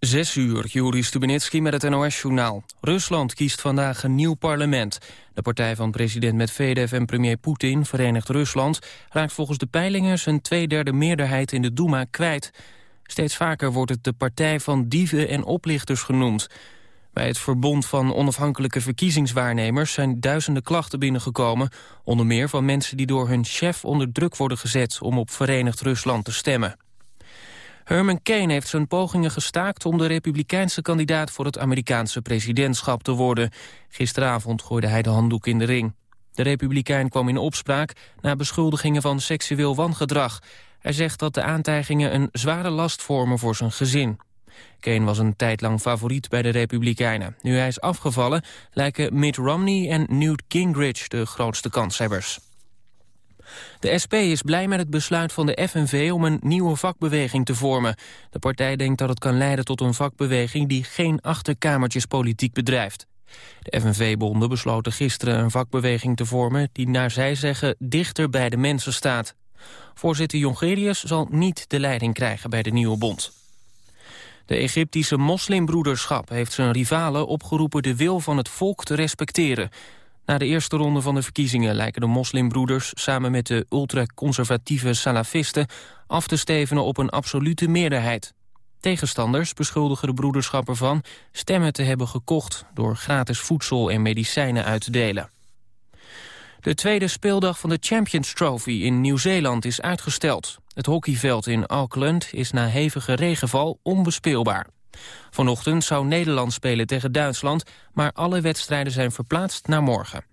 Zes uur, Juri Stubenitski met het NOS-journaal. Rusland kiest vandaag een nieuw parlement. De partij van president Medvedev en premier Poetin, Verenigd Rusland... raakt volgens de peilingen zijn tweederde meerderheid in de Duma kwijt. Steeds vaker wordt het de partij van dieven en oplichters genoemd. Bij het Verbond van Onafhankelijke Verkiezingswaarnemers... zijn duizenden klachten binnengekomen... onder meer van mensen die door hun chef onder druk worden gezet... om op Verenigd Rusland te stemmen. Herman Kane heeft zijn pogingen gestaakt om de republikeinse kandidaat voor het Amerikaanse presidentschap te worden. Gisteravond gooide hij de handdoek in de ring. De republikein kwam in opspraak na beschuldigingen van seksueel wangedrag. Hij zegt dat de aantijgingen een zware last vormen voor zijn gezin. Kane was een tijd lang favoriet bij de Republikeinen. Nu hij is afgevallen lijken Mitt Romney en Newt Gingrich de grootste kanshebbers. De SP is blij met het besluit van de FNV om een nieuwe vakbeweging te vormen. De partij denkt dat het kan leiden tot een vakbeweging die geen achterkamertjespolitiek bedrijft. De FNV-bonden besloten gisteren een vakbeweging te vormen die naar zij zeggen dichter bij de mensen staat. Voorzitter Jongerius zal niet de leiding krijgen bij de nieuwe bond. De Egyptische moslimbroederschap heeft zijn rivalen opgeroepen de wil van het volk te respecteren. Na de eerste ronde van de verkiezingen lijken de moslimbroeders... samen met de ultraconservatieve salafisten af te stevenen op een absolute meerderheid. Tegenstanders beschuldigen de broederschap ervan stemmen te hebben gekocht... door gratis voedsel en medicijnen uit te delen. De tweede speeldag van de Champions Trophy in Nieuw-Zeeland is uitgesteld. Het hockeyveld in Auckland is na hevige regenval onbespeelbaar. Vanochtend zou Nederland spelen tegen Duitsland, maar alle wedstrijden zijn verplaatst naar morgen.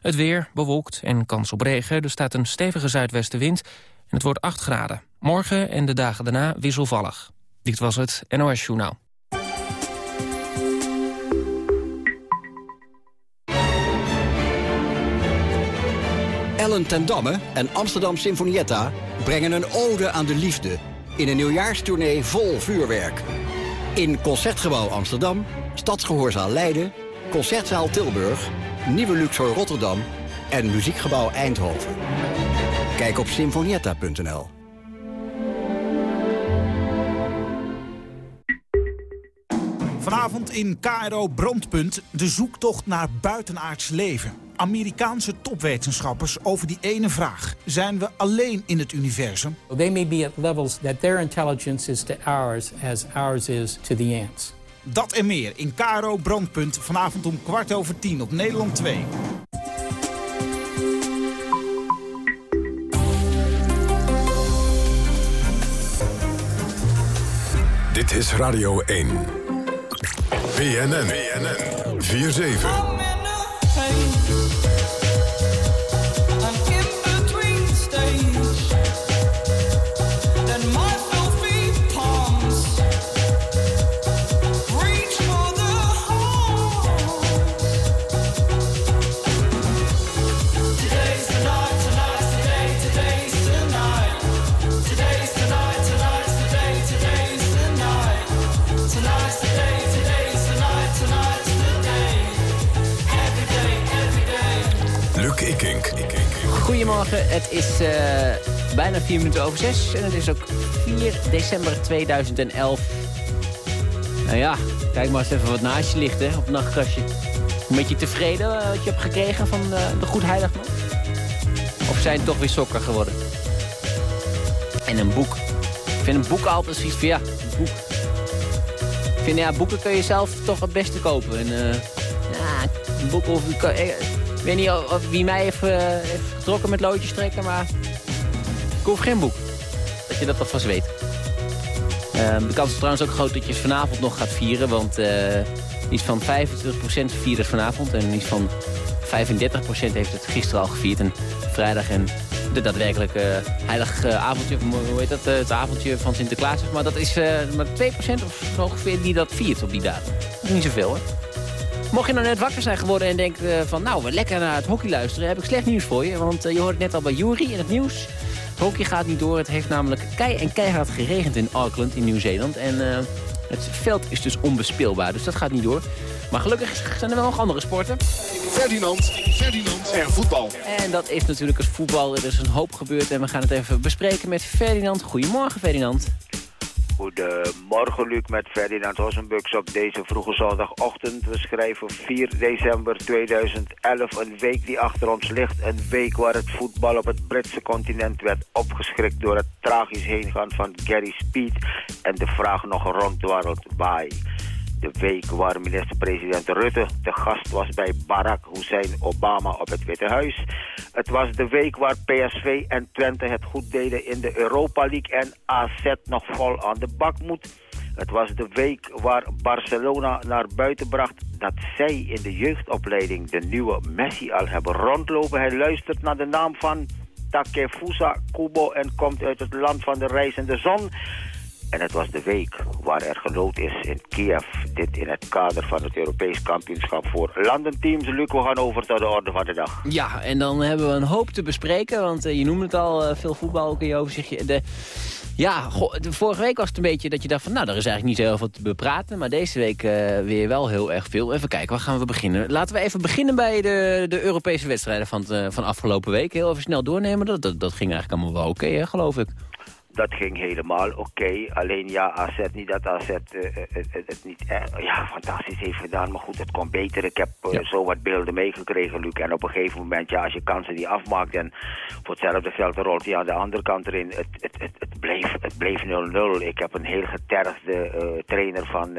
Het weer bewolkt en kans op regen. Er staat een stevige zuidwestenwind en het wordt 8 graden. Morgen en de dagen daarna wisselvallig. Dit was het NOS Journaal. Ellen ten Damme en Amsterdam Sinfonietta brengen een ode aan de liefde... in een nieuwjaarstournee vol vuurwerk. In Concertgebouw Amsterdam, Stadsgehoorzaal Leiden, Concertzaal Tilburg... Nieuwe Luxor Rotterdam en Muziekgebouw Eindhoven. Kijk op sinfonietta.nl. Vanavond in KRO Brandpunt de zoektocht naar buitenaards leven. Amerikaanse topwetenschappers over die ene vraag. Zijn we alleen in het universum? They may be at levels that their intelligence is to ours as ours is to the ants. Dat en meer in KRO Brandpunt vanavond om kwart over tien op Nederland 2. Dit is Radio 1. BNN. BNN. 4-7. Het is uh, bijna vier minuten over zes en het is ook 4 december 2011. Nou ja, kijk maar eens even wat naast je ligt hè, op het nachtkastje. Een beetje tevreden uh, wat je hebt gekregen van uh, de Goed Heiligman? Of zijn toch weer sokken geworden? En een boek. Ik vind een boek altijd zoiets van ja, een boek. Ik vind ja, boeken kun je zelf toch het beste kopen. En, ja, een boek of... Ik weet niet of, wie mij heeft, uh, heeft, getrokken met loodjes trekken, maar ik hoef geen boek. Dat je dat alvast weet. Uh, de kans is trouwens ook groot dat je vanavond nog gaat vieren, want uh, iets van 25% viert het vanavond en iets van 35% heeft het gisteren al gevierd. En vrijdag en de daadwerkelijke heilige avondje, hoe heet dat, het avondje van Sinterklaas, maar dat is maar 2% of zo ongeveer die dat viert op die datum. Dat is niet zoveel hoor. Mocht je nou net wakker zijn geworden en denken van... nou, we lekker naar het hockey luisteren, heb ik slecht nieuws voor je. Want uh, je hoort het net al bij Jury in het nieuws. Het hockey gaat niet door. Het heeft namelijk kei en keihard geregend in Auckland in Nieuw-Zeeland. En uh, het veld is dus onbespeelbaar, dus dat gaat niet door. Maar gelukkig zijn er wel nog andere sporten. Ferdinand, Ferdinand en voetbal. En dat is natuurlijk het voetbal. Er is een hoop gebeurd en we gaan het even bespreken met Ferdinand. Goedemorgen, Ferdinand. Goedemorgen Luc met Ferdinand Hossenbux op deze vroege zondagochtend. We schrijven 4 december 2011, een week die achter ons ligt. Een week waar het voetbal op het Britse continent werd opgeschrikt door het tragisch heengaan van Gary Speed. En de vraag nog rondwarrelt why de week waar minister-president Rutte de gast was bij Barack Hussein Obama op het Witte Huis. Het was de week waar PSV en Twente het goed deden in de Europa League en AZ nog vol aan de bak moet. Het was de week waar Barcelona naar buiten bracht dat zij in de jeugdopleiding de nieuwe Messi al hebben rondlopen. Hij luistert naar de naam van Takefusa Kubo en komt uit het land van de reizende zon. En het was de week waar er gelood is in Kiev. Dit in het kader van het Europees kampioenschap voor landenteams. Luc, we gaan over tot de orde van de dag. Ja, en dan hebben we een hoop te bespreken. Want uh, je noemde het al, uh, veel voetbal in je overzichtje. De, ja, vorige week was het een beetje dat je dacht van... nou, er is eigenlijk niet zo heel veel te bepraten. Maar deze week uh, weer wel heel erg veel. Even kijken, waar gaan we beginnen? Laten we even beginnen bij de, de Europese wedstrijden van, van afgelopen week. Heel even snel doornemen. Dat, dat, ging eigenlijk allemaal wel oké, geloof ik dat ging helemaal oké. Okay. Alleen ja, AZ niet dat AZ uh, het, het, niet uh, ja, fantastisch heeft gedaan. Maar goed, het kon beter. Ik heb uh, ja. zo wat beelden meegekregen, Luc. En op een gegeven moment, ja, als je kansen die afmaakt... en voor hetzelfde geld rolt hij aan de andere kant erin. Het, het, het, het bleef 0-0. Het bleef ik heb een heel getergde trainer van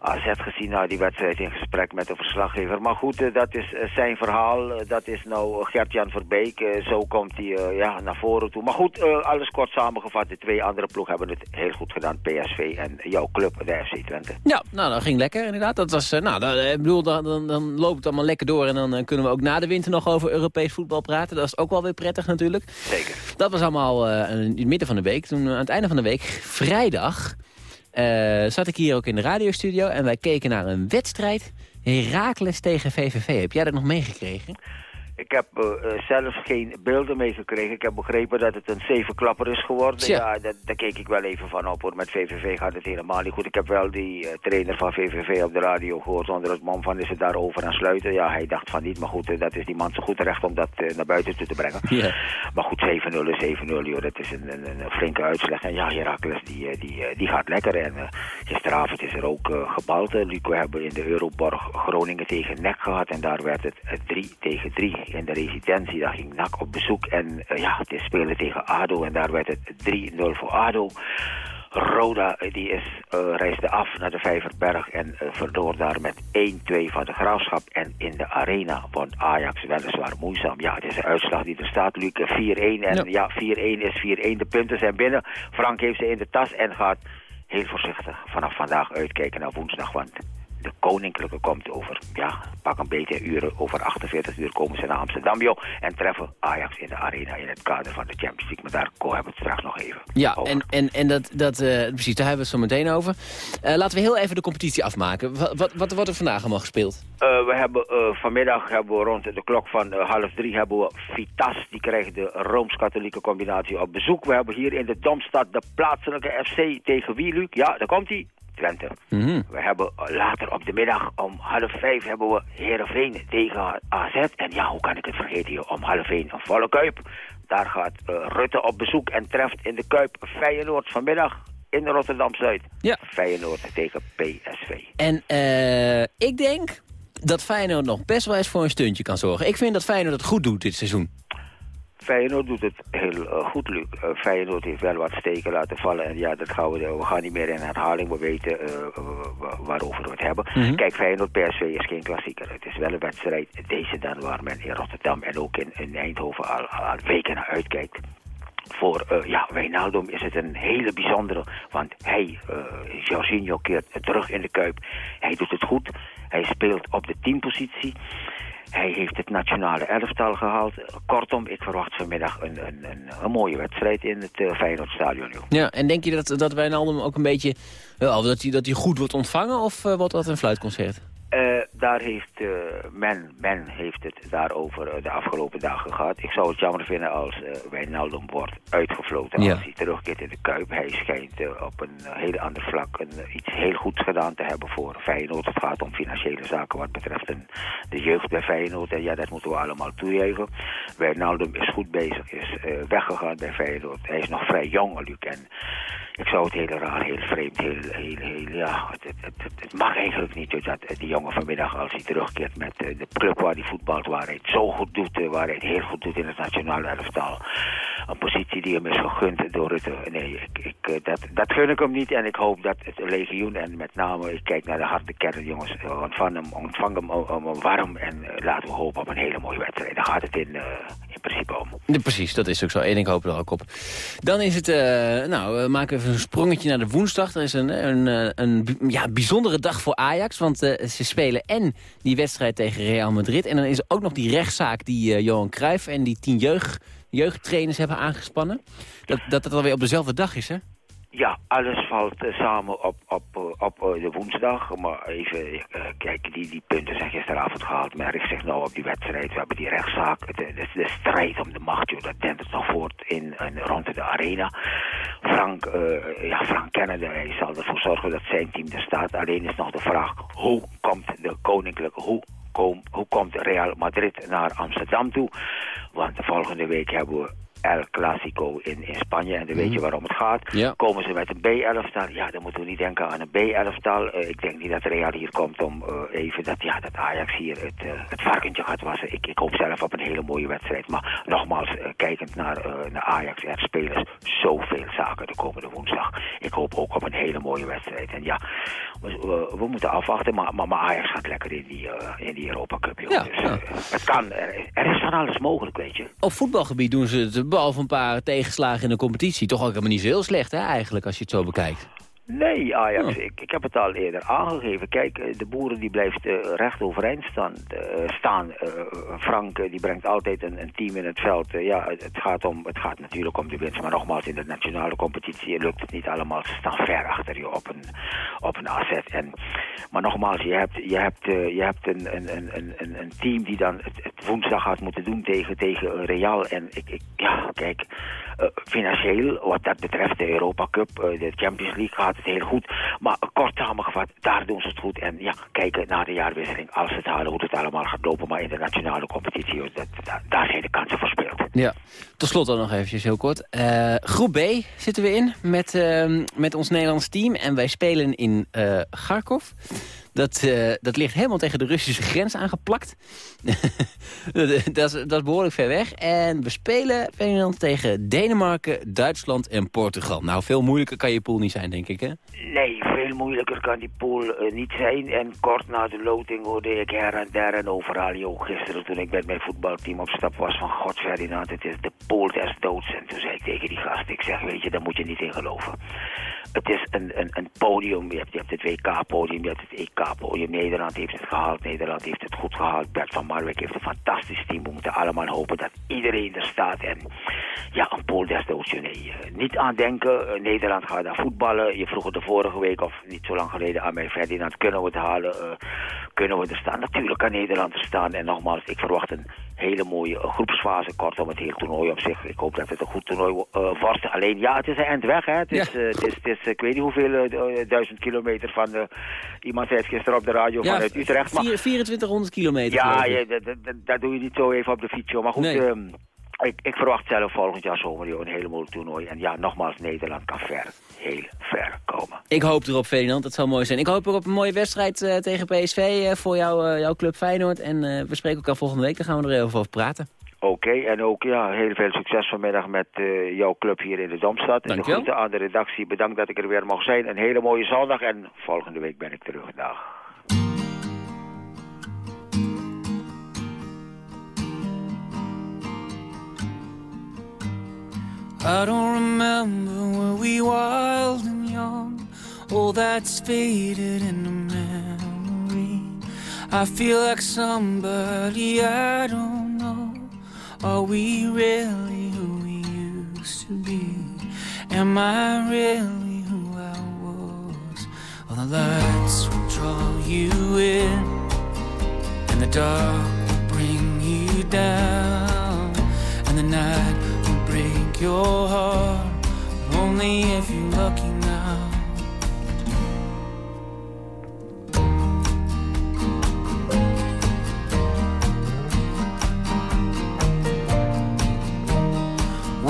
AZ gezien na die wedstrijd... in gesprek met de verslaggever. Maar goed, dat is zijn verhaal. dat is nou Gert-Jan Verbeek. zo komt hij ja, naar voren toe. Maar goed, alles kort samen samengevat, de twee andere ploegen hebben het heel goed gedaan. PSV en jouw club, de FC Twente. Ja, nou, dat ging lekker inderdaad. Dat was, nou, dat, ik bedoel, dan, dan, dan loopt het allemaal lekker door. En dan uh, kunnen we ook na de winter nog over Europees voetbal praten. Dat is ook wel weer prettig natuurlijk. Zeker. Dat was allemaal uh, in het midden van de week. Toen aan het einde van de week, vrijdag, uh, zat ik hier ook in de radiostudio. En wij keken naar een wedstrijd. Herakles tegen VVV. Heb jij dat nog meegekregen? Ik heb uh, zelf geen beelden meegekregen. Ik heb begrepen dat het een zevenklapper is geworden. Ja, ja dat, daar keek ik wel even van op hoor. Met VVV gaat het helemaal niet goed. Ik heb wel die uh, trainer van VVV op de radio gehoord onder het man van is het daarover aan sluiten. Ja, hij dacht van niet, maar goed, uh, dat is die man zo goed recht om dat naar buiten toe te brengen. Ja. Maar goed, 7-0 is 7-0 joh. Dat is een, een, een, flinke uitslag. En ja, Herakles die, die, die gaat lekker. En gisteravond is er ook gebald. Luc, we hebben in de Euroborg Groningen tegen NEC gehad. En daar werd het 3 tegen 3 in de residentie. Daar ging NAC op bezoek en uh, ja, het is spelen tegen ADO en daar werd het 3-0 voor ADO. Roda die is, uh, reisde af naar de Vijverberg en uh, verloor daar met 1-2 van de Graafschap. En in de arena won Ajax weliswaar moeizaam. Ja, het is een uitslag die er staat, Luc. 4-1 en ja, ja 4-1 is 4-1. De punten zijn binnen. Frank heeft ze in de tas en gaat heel voorzichtig vanaf vandaag uitkijken naar woensdag. Want de Koninklijke komt over, ja, pak een beetje uren, over 48 uur komen ze naar Amsterdam, joh. En treffen Ajax in de arena in het kader van de Champions League. Maar daar hebben we het straks nog even Ja, over. en, en, en dat, dat uh, precies, daar hebben we het zo meteen over. Uh, laten we heel even de competitie afmaken. Wat, wat, wat wordt er vandaag allemaal gespeeld? Uh, we hebben, vanmiddag hebben we rond de klok van half drie hebben we Vitas. Die krijgt de Rooms-Katholieke combinatie op bezoek. We hebben hier in de Domstad de plaatselijke FC tegen wie, Luc? Ja, daar komt hij. Twente. Mm -hmm. We hebben later op de middag om half vijf hebben we Heerenveen tegen AZ. En ja, hoe kan ik het vergeten? Om half één een volle Kuip. Daar gaat uh, Rutte op bezoek en treft in de Kuip Feyenoord vanmiddag in Rotterdam-Zuid. Ja. Feyenoord tegen PSV. En uh, ik denk dat Feyenoord nog best wel eens voor een stuntje kan zorgen. Ik vind dat Feyenoord het goed doet dit seizoen. Feyenoord doet het heel uh, goed, Luc. Uh, Feyenoord heeft wel wat steken laten vallen. En ja, dat gaan we, we gaan niet meer in herhaling. We weten waarover we het hebben. Mhm. Mm -hmm. Kijk, Feyenoord PSV is geen klassieker. Het is wel een wedstrijd, deze dan, waar men in Rotterdam en ook in, in Eindhoven al, al weken naar uitkijkt. Voor uh, ja, Wijnaldum is het een hele bijzondere, want hij, uh, Jorginho keert terug in de Kuip. Hij doet het goed, hij speelt op de teampositie. Hij heeft het nationale elftal gehaald. Kortom, ik verwacht vanmiddag een, een, een, mooie wedstrijd in het uh, Feyenoordstadion. Ja, en denk je dat, dat Wijnaldum ook een beetje... Uh, dat, hij, dat hij goed wordt ontvangen of uh, wordt dat een fluitconcert? Daar heeft uh, men, men heeft het daarover uh, de afgelopen dagen gehad. Ik zou het jammer vinden als uh, Wijnaldum wordt uitgefloten Ja. als hij terugkeert in de Kuip. Hij schijnt op een heel ander vlak een, iets heel goeds gedaan te hebben voor Feyenoord. Het gaat om financiële zaken wat betreft een, de jeugd bij Feyenoord. En ja, dat moeten we allemaal toejuichen. Wijnaldum is goed bezig, is weggegaan bij Feyenoord. Hij is nog vrij jong, Luc. En ik zou het heel raar, heel vreemd, heel, heel, heel ja, het, het, het, het mag eigenlijk niet dus dat die jongen vanmiddag als hij terugkeert met uh, de club waar hij voetbalt, waar hij het zo goed doet, uh, waar hij het heel goed doet in het nationale elftal. Een positie die hem is gegund door het, uh, nee, ik, dat, dat gun ik hem niet en ik hoop dat het legioen en met name, ik kijk naar de harde kern jongens, ontvang hem, ontvang hem warm en laten we hopen op een hele mooie wedstrijd. Daar gaat het in, in principe om. Precies, dat is ook zo. En ik hoop er ook op. Dan is het, nou, we maken even een sprongetje naar de woensdag. Er is een, een, een, ja, bijzondere dag voor Ajax, want ze spelen en die wedstrijd tegen Real Madrid. En dan is er ook nog die rechtszaak die uh, Johan Cruijff en die tien jeugd, jeugdtrainers hebben aangespannen. Dat, dat het alweer op dezelfde dag is, hè? Ja, alles valt uh, samen op, op, op uh, de woensdag. Maar even uh, kijken, die, die punten zijn gisteravond gehaald. Richt zich nou op die wedstrijd. We hebben die rechtszaak. De, de, de strijd om de macht, joh, dat dendert nog voort in, in, rond de arena. Frank, ja, Frank Kennedy, hij zal ervoor zorgen dat zijn team er staat. Alleen is nog de vraag, hoe komt de koninklijke, hoe Kom, hoe komt Real Madrid naar Amsterdam toe? Want de volgende week hebben we El Clasico in, in Spanje. En dan weet je waarom het gaat. Ja. Komen ze met een B-elftal? Ja, dan moeten we niet denken aan een B-elftal. Uh, ik denk niet dat Real hier komt om uh, even dat, ja, dat Ajax hier het, uh, het varkentje gaat wassen. Ik, ik hoop zelf op een hele mooie wedstrijd. Maar nogmaals, kijkend naar, naar Ajax, er spelen zoveel zaken de komende woensdag. Ik hoop ook op een hele mooie wedstrijd. En ja, we, we moeten afwachten. Maar, maar, maar, Ajax gaat lekker in die, in die Europa Cup. Ja, dus, ja. het kan, er, er, is van alles mogelijk, weet je. Op voetbalgebied doen ze het behalve een paar tegenslagen in de competitie... toch ook helemaal niet zo heel slecht, hè, eigenlijk, als je het zo bekijkt. Nee, Ajax, oh. ik, ik heb het al eerder aangegeven. Kijk, de boeren die blijft uh, recht overeind staan. Uh, staan. Uh, Frank die brengt altijd een, een, team in het veld. ja, het, het, gaat om, het gaat natuurlijk om de winst. Maar nogmaals, in de nationale competitie lukt het niet allemaal. Ze staan ver achter je op een, op een asset. En, maar nogmaals, je hebt, je hebt, je hebt een, een, een, een, een team die dan het, het, woensdag gaat moeten doen tegen, tegen Real. En ik, ik ja, kijk, financieel, wat dat betreft, de Europa Cup, de Champions League gaat het heel goed. Maar kort samengevat, daar doen ze het goed. En ja, kijken naar de jaarwisseling. Als ze het halen, hoe het allemaal gaat lopen. Maar in de nationale competitie, dat, dat, daar zijn de kansen verspeeld. Ja, tot slot dan nog eventjes heel kort. Uh, groep B zitten we in met, uh, met ons Nederlands team. En wij spelen in uh. Dat, uh, dat ligt helemaal tegen de Russische grens aangeplakt. dat, is, dat is behoorlijk ver weg. En we spelen Nederland tegen Denemarken, Duitsland en Portugal. Nou, veel moeilijker kan je pool niet zijn, denk ik, hè? Nee, veel moeilijker kan die pool uh, niet zijn. En kort na de loting hoorde ik her en der en overal, joh, gisteren toen ik met mijn voetbalteam op stap was van God Ferdinand, het is de pool des doods. En toen zei ik tegen die gast, ik zeg, weet je, daar moet je niet in geloven. Het is een, een, een podium, je hebt, je hebt het WK-podium, je hebt het EK-podium. Nederland heeft het gehaald, Nederland heeft het goed gehaald. Bert van Marwijk heeft een fantastisch team. We moeten allemaal hopen dat iedereen er staat. En ja, een pool nee. niet aan denken, Nederland gaat daar voetballen. Je vroeg het de vorige week, of niet zo lang geleden, aan mij Ferdinand, kunnen we het halen? Uh, kunnen we er staan? Natuurlijk kan Nederland er staan. En nogmaals, ik verwacht een hele mooie groepsfase. Kortom, het hele toernooi op zich. Ik hoop dat het een goed toernooi uh, wordt. Alleen, ja, het is een eind weg, hè. Het is, ja. het is, het is ik weet niet hoeveel duizend kilometer van... iemand zei het gisteren op de radio ja, vanuit Utrecht. Maar, 2400 kilometer. Ja, ja dat, dat, dat, doe je niet zo even op de fiets, joh. Maar goed... Nee. Um, ik, ik, verwacht zelf volgend jaar zomer joh, een hele mooi toernooi. En ja, nogmaals, Nederland kan ver, heel ver komen. Ik hoop erop, Ferdinand. Dat zal mooi zijn. Ik hoop erop een mooie wedstrijd uh, tegen PSV uh, voor jou, uh, jouw club Feyenoord. En we spreken elkaar volgende week. Dan gaan we er even over praten. Oké, okay, en ook ja, heel veel succes vanmiddag met jouw club hier in de Domstad. En de groeten aan de redactie. Bedankt dat ik er weer mocht zijn. Een hele mooie zondag en volgende week ben ik terug. Dag. I don't remember were we wild and young All that's faded in the memory I feel like somebody I don't know Are we really who we used to be? Am I really who I was? All the lights will draw you in And the dark will bring you down And the night will break your heart only if you're lucky now.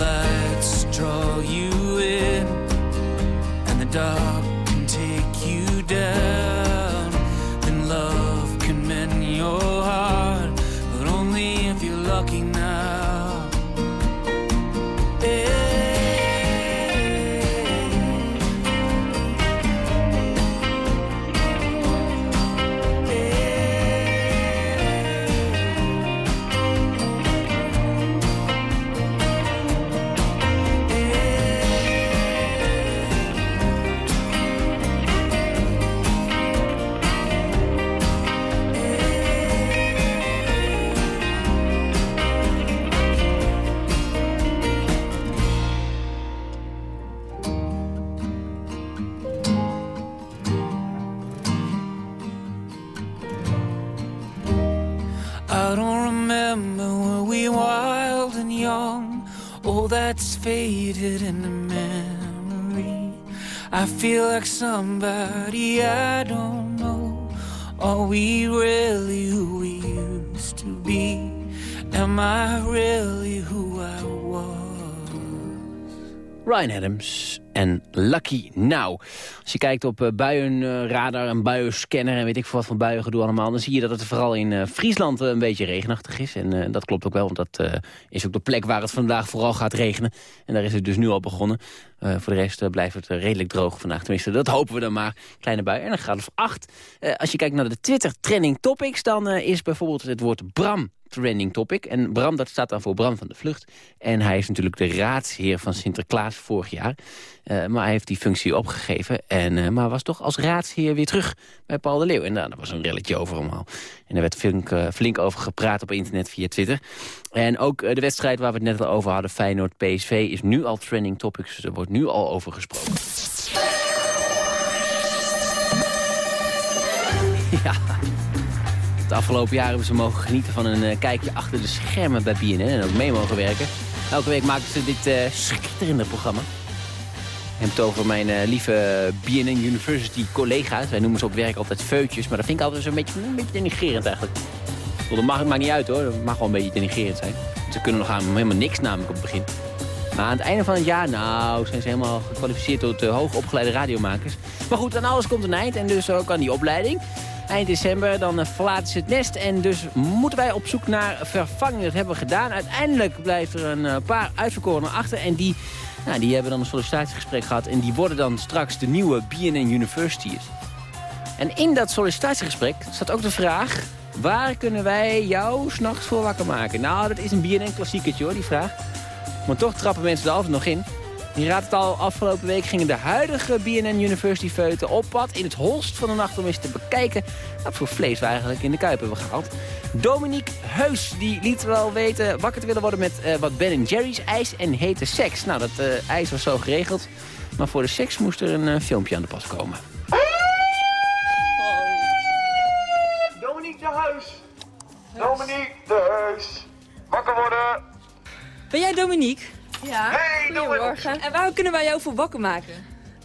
lights draw you in. And the dark faded in the memory. I feel like somebody I don't know. Are we really who we used to be? Am I really who I was? Ryan Adams en Lucky Now. Als je kijkt op uh, buienradar en buienscanner en weet ik veel wat van buiengedoe allemaal... dan zie je dat het vooral in uh, Friesland uh, een beetje regenachtig is. En dat klopt ook wel, want dat is ook de plek waar het vandaag vooral gaat regenen. En daar is het dus nu al begonnen. Voor de rest blijft het redelijk droog vandaag. Tenminste, dat hopen we dan maar. Kleine bui. En dan gaat het of acht. als je kijkt naar de Twitter trending topics... dan is bijvoorbeeld het woord Bram trending topic. En Bram, dat staat dan voor Bram van de Vlucht. En hij is natuurlijk de raadsheer van Sinterklaas vorig jaar. Maar hij heeft die functie opgegeven. En, maar was toch als raadsheer weer terug bij Paul de Leeuw. En nou, daar was een relletje over allemaal. En er werd flink, flink over gepraat op internet via Twitter. En ook de wedstrijd waar we het net al over hadden, Feyenoord-PSV... is nu al trending topics, dus er wordt nu al over gesproken. ja... De afgelopen jaren hebben ze mogen genieten van een uh, kijkje achter de schermen bij BNN en ook mee mogen werken. Elke week maken ze dit uh, schitterende programma. Het over mijn lieve BNN University collega's. Wij noemen ze op werk altijd feutjes, maar dat vind ik altijd zo'n beetje, een beetje denigrerend eigenlijk. Dat mag maar niet uit hoor, dat mag wel een beetje denigrerend zijn. Ze kunnen nog aan helemaal niks namelijk op het begin. Maar aan het einde van het jaar, nou, zijn ze helemaal gekwalificeerd tot uh, hoogopgeleide radiomakers. Maar goed, aan alles komt een eind en dus ook aan die opleiding. Eind december, dan verlaten ze het nest en dus moeten wij op zoek naar vervanging. Dat hebben we gedaan. Uiteindelijk blijft er een paar uitverkorenen achter en die, nou, die hebben dan een sollicitatiegesprek gehad. En die worden dan straks de nieuwe BNN Universities. En in dat sollicitatiegesprek staat ook de vraag... waar kunnen wij jou s'nachts voor wakker maken? Nou, dat is een BNN-klassiekertje hoor, die vraag. Maar toch trappen mensen er altijd nog in. Je raadt het al, afgelopen week gingen de huidige BNN University feuten op pad in het holst van de nacht om eens te bekijken wat voor vlees we eigenlijk in de kuip hebben gehaald. Dominique Heus die liet wel weten wakker te willen worden met uh, wat Ben Jerry's ijs en hete seks. Nou, dat uh, ijs was zo geregeld, maar voor de seks moest er een uh, filmpje aan de pas komen. Dominique de Huis! Dominique de Huis! Wakker worden! Ben jij Dominique? Ja, hey, goedemorgen. En waar kunnen wij jou voor wakker maken?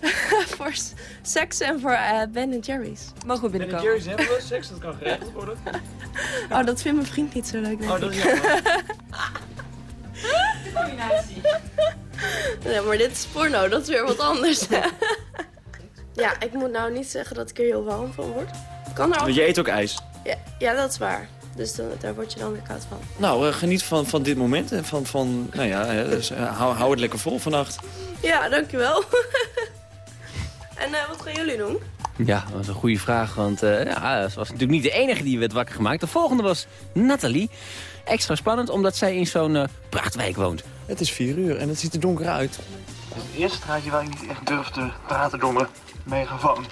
voor seks en voor uh, Ben Jerry's. Mogen we binnenkomen? Ben Jerry's hebben we seks, dat kan geregeld worden. oh, dat vindt mijn vriend niet zo leuk. Oh, dat is jammer. Combinatie. ja, maar dit is porno, dat is weer wat anders. ja, ik moet nou niet zeggen dat ik er heel warm van word. Kan er al... Je eet ook ijs? Ja, ja dat is waar. Dus dan, daar word je dan weer koud van. Nou, uh, geniet van, van dit moment. En van, van, nou ja, dus, uh, hou, hou het lekker vol vannacht. Ja, dankjewel. en uh, wat gaan jullie doen? Ja, dat was een goede vraag. Want ja, ze was natuurlijk niet de enige die werd wakker gemaakt. De volgende was Nathalie. Extra spannend, omdat zij in zo'n prachtwijk woont. Het is vier uur en het ziet er donker uit. Het eerste straatje waar ik niet echt durf te praten door mijn megafoon.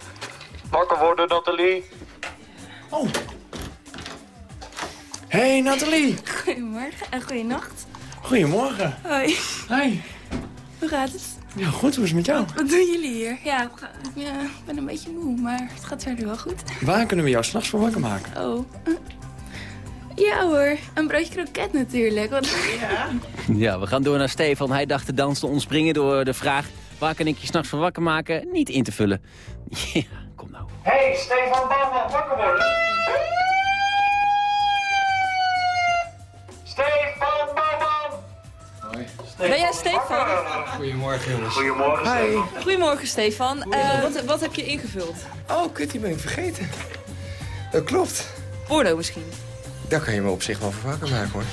Wakker worden, Nathalie. Oh, Hey Nathalie. Goedemorgen en goeienacht. Goedemorgen. Hoi. Hi. Hoe gaat het? Ja, goed. Hoe is het met jou? Wat doen jullie hier? Ja, ja, ik ben een beetje moe, maar het gaat verder wel goed. Waar kunnen we jou s'nachts voor wakker maken? Oh. Ja hoor, een broodje kroket natuurlijk. Want... Ja. Ja, we gaan door naar Stefan. Hij dacht te dansen ontspringen door de vraag... waar kan ik je s'nachts van wakker maken? Niet in te vullen. Ja, kom nou. Hey, Stefan Bouwman, wakker worden. Stefan Bouwman! Hoi. Ben jij Stefan? Goedemorgen jongens. Goedemorgen, Hi. Goedemorgen Stefan. Eh, wat, wat heb je ingevuld? Oh, kut, die ben ik vergeten. Dat klopt. Porno misschien. Daar kan je me op zich wel voor wakker maken hoor.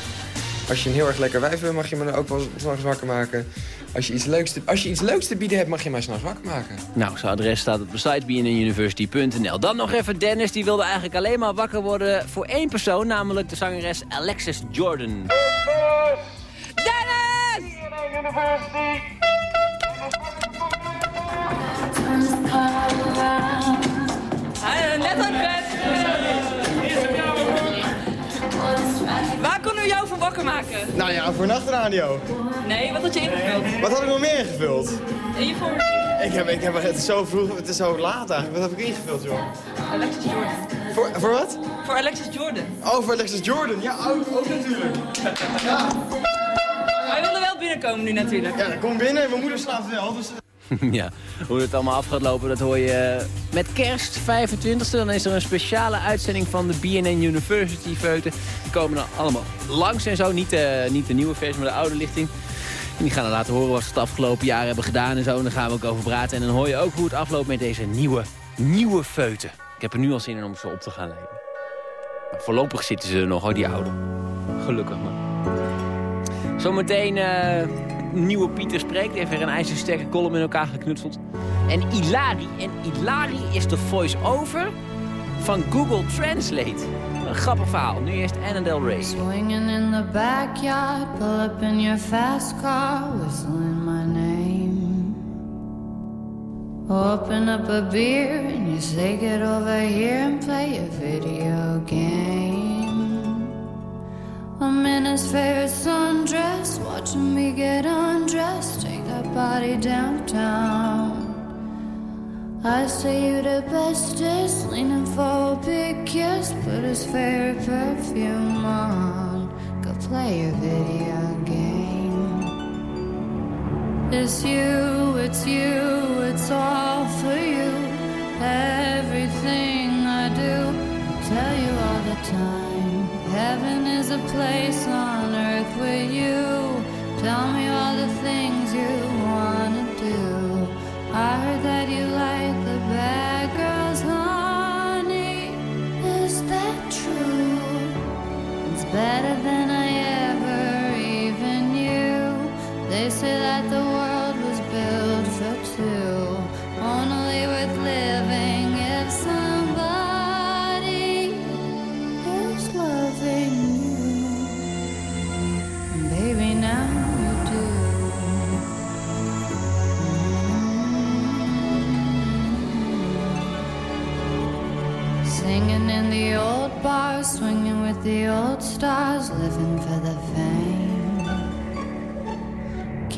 Als je een heel erg lekker wijf bent, mag je me dan ook wel s'nachts wakker maken. Als je, iets leuks te, als je iets leuks te bieden hebt, mag je mij s'nachts wakker maken. Nou, zijn adres staat op de site bnnuniversity.nl. Dan nog even Dennis, die wilde eigenlijk alleen maar wakker worden voor één persoon, namelijk de zangeres Alexis Jordan. Dennis! University! Hij, net aan Waar kunnen we jou voor wakker maken? Nou ja, voor nachtradio. Nee, wat had je ingevuld? Wat had ik nog meer ingevuld? In je voor Ik heb, ik heb, het is zo vroeg, het is zo laat eigenlijk. Wat heb ik ingevuld, joh? Alexis Jordan. Voor, voor wat? Voor Alexis Jordan. Oh, voor Alexis Jordan. Ja, ook, ook natuurlijk. Ja. Hij wilde wel binnenkomen nu natuurlijk. Ja, dan kom binnen. Mijn moeder slaapt wel, dus... ja, hoe het allemaal af gaat lopen, dat hoor je eh, met kerst, 25e. Dan is er een speciale uitzending van de BNN University Feuten. Die komen dan allemaal langs en zo. Niet, eh, niet de nieuwe versie, maar de oude lichting. En die gaan dan laten horen wat ze het afgelopen jaar hebben gedaan en zo. En daar gaan we ook over praten. En dan hoor je ook hoe het afloopt met deze nieuwe, nieuwe feuten. Ik heb er nu al zin in om ze op te gaan leiden. Maar voorlopig zitten ze er nog, hoor, die oude. Gelukkig maar. Zometeen eh nieuwe Pieter spreekt. Heeft weer een ijzersterke column in elkaar geknutseld. En Ilari. En Ilari is de voice-over van Google Translate. Een grappig verhaal. Nu eerst Anna Del. Swinging in the backyard, pull up in your fast car, whistling my name. Open up a beer and you say get over here and play a video game. I'm in his favorite sundress, watching me get undressed, take that body downtown. I say you the bestest, leaning for a big kiss, put his favorite perfume on, go play your video game. It's you, it's you, it's all for you. Everything a place on earth with you. Tell me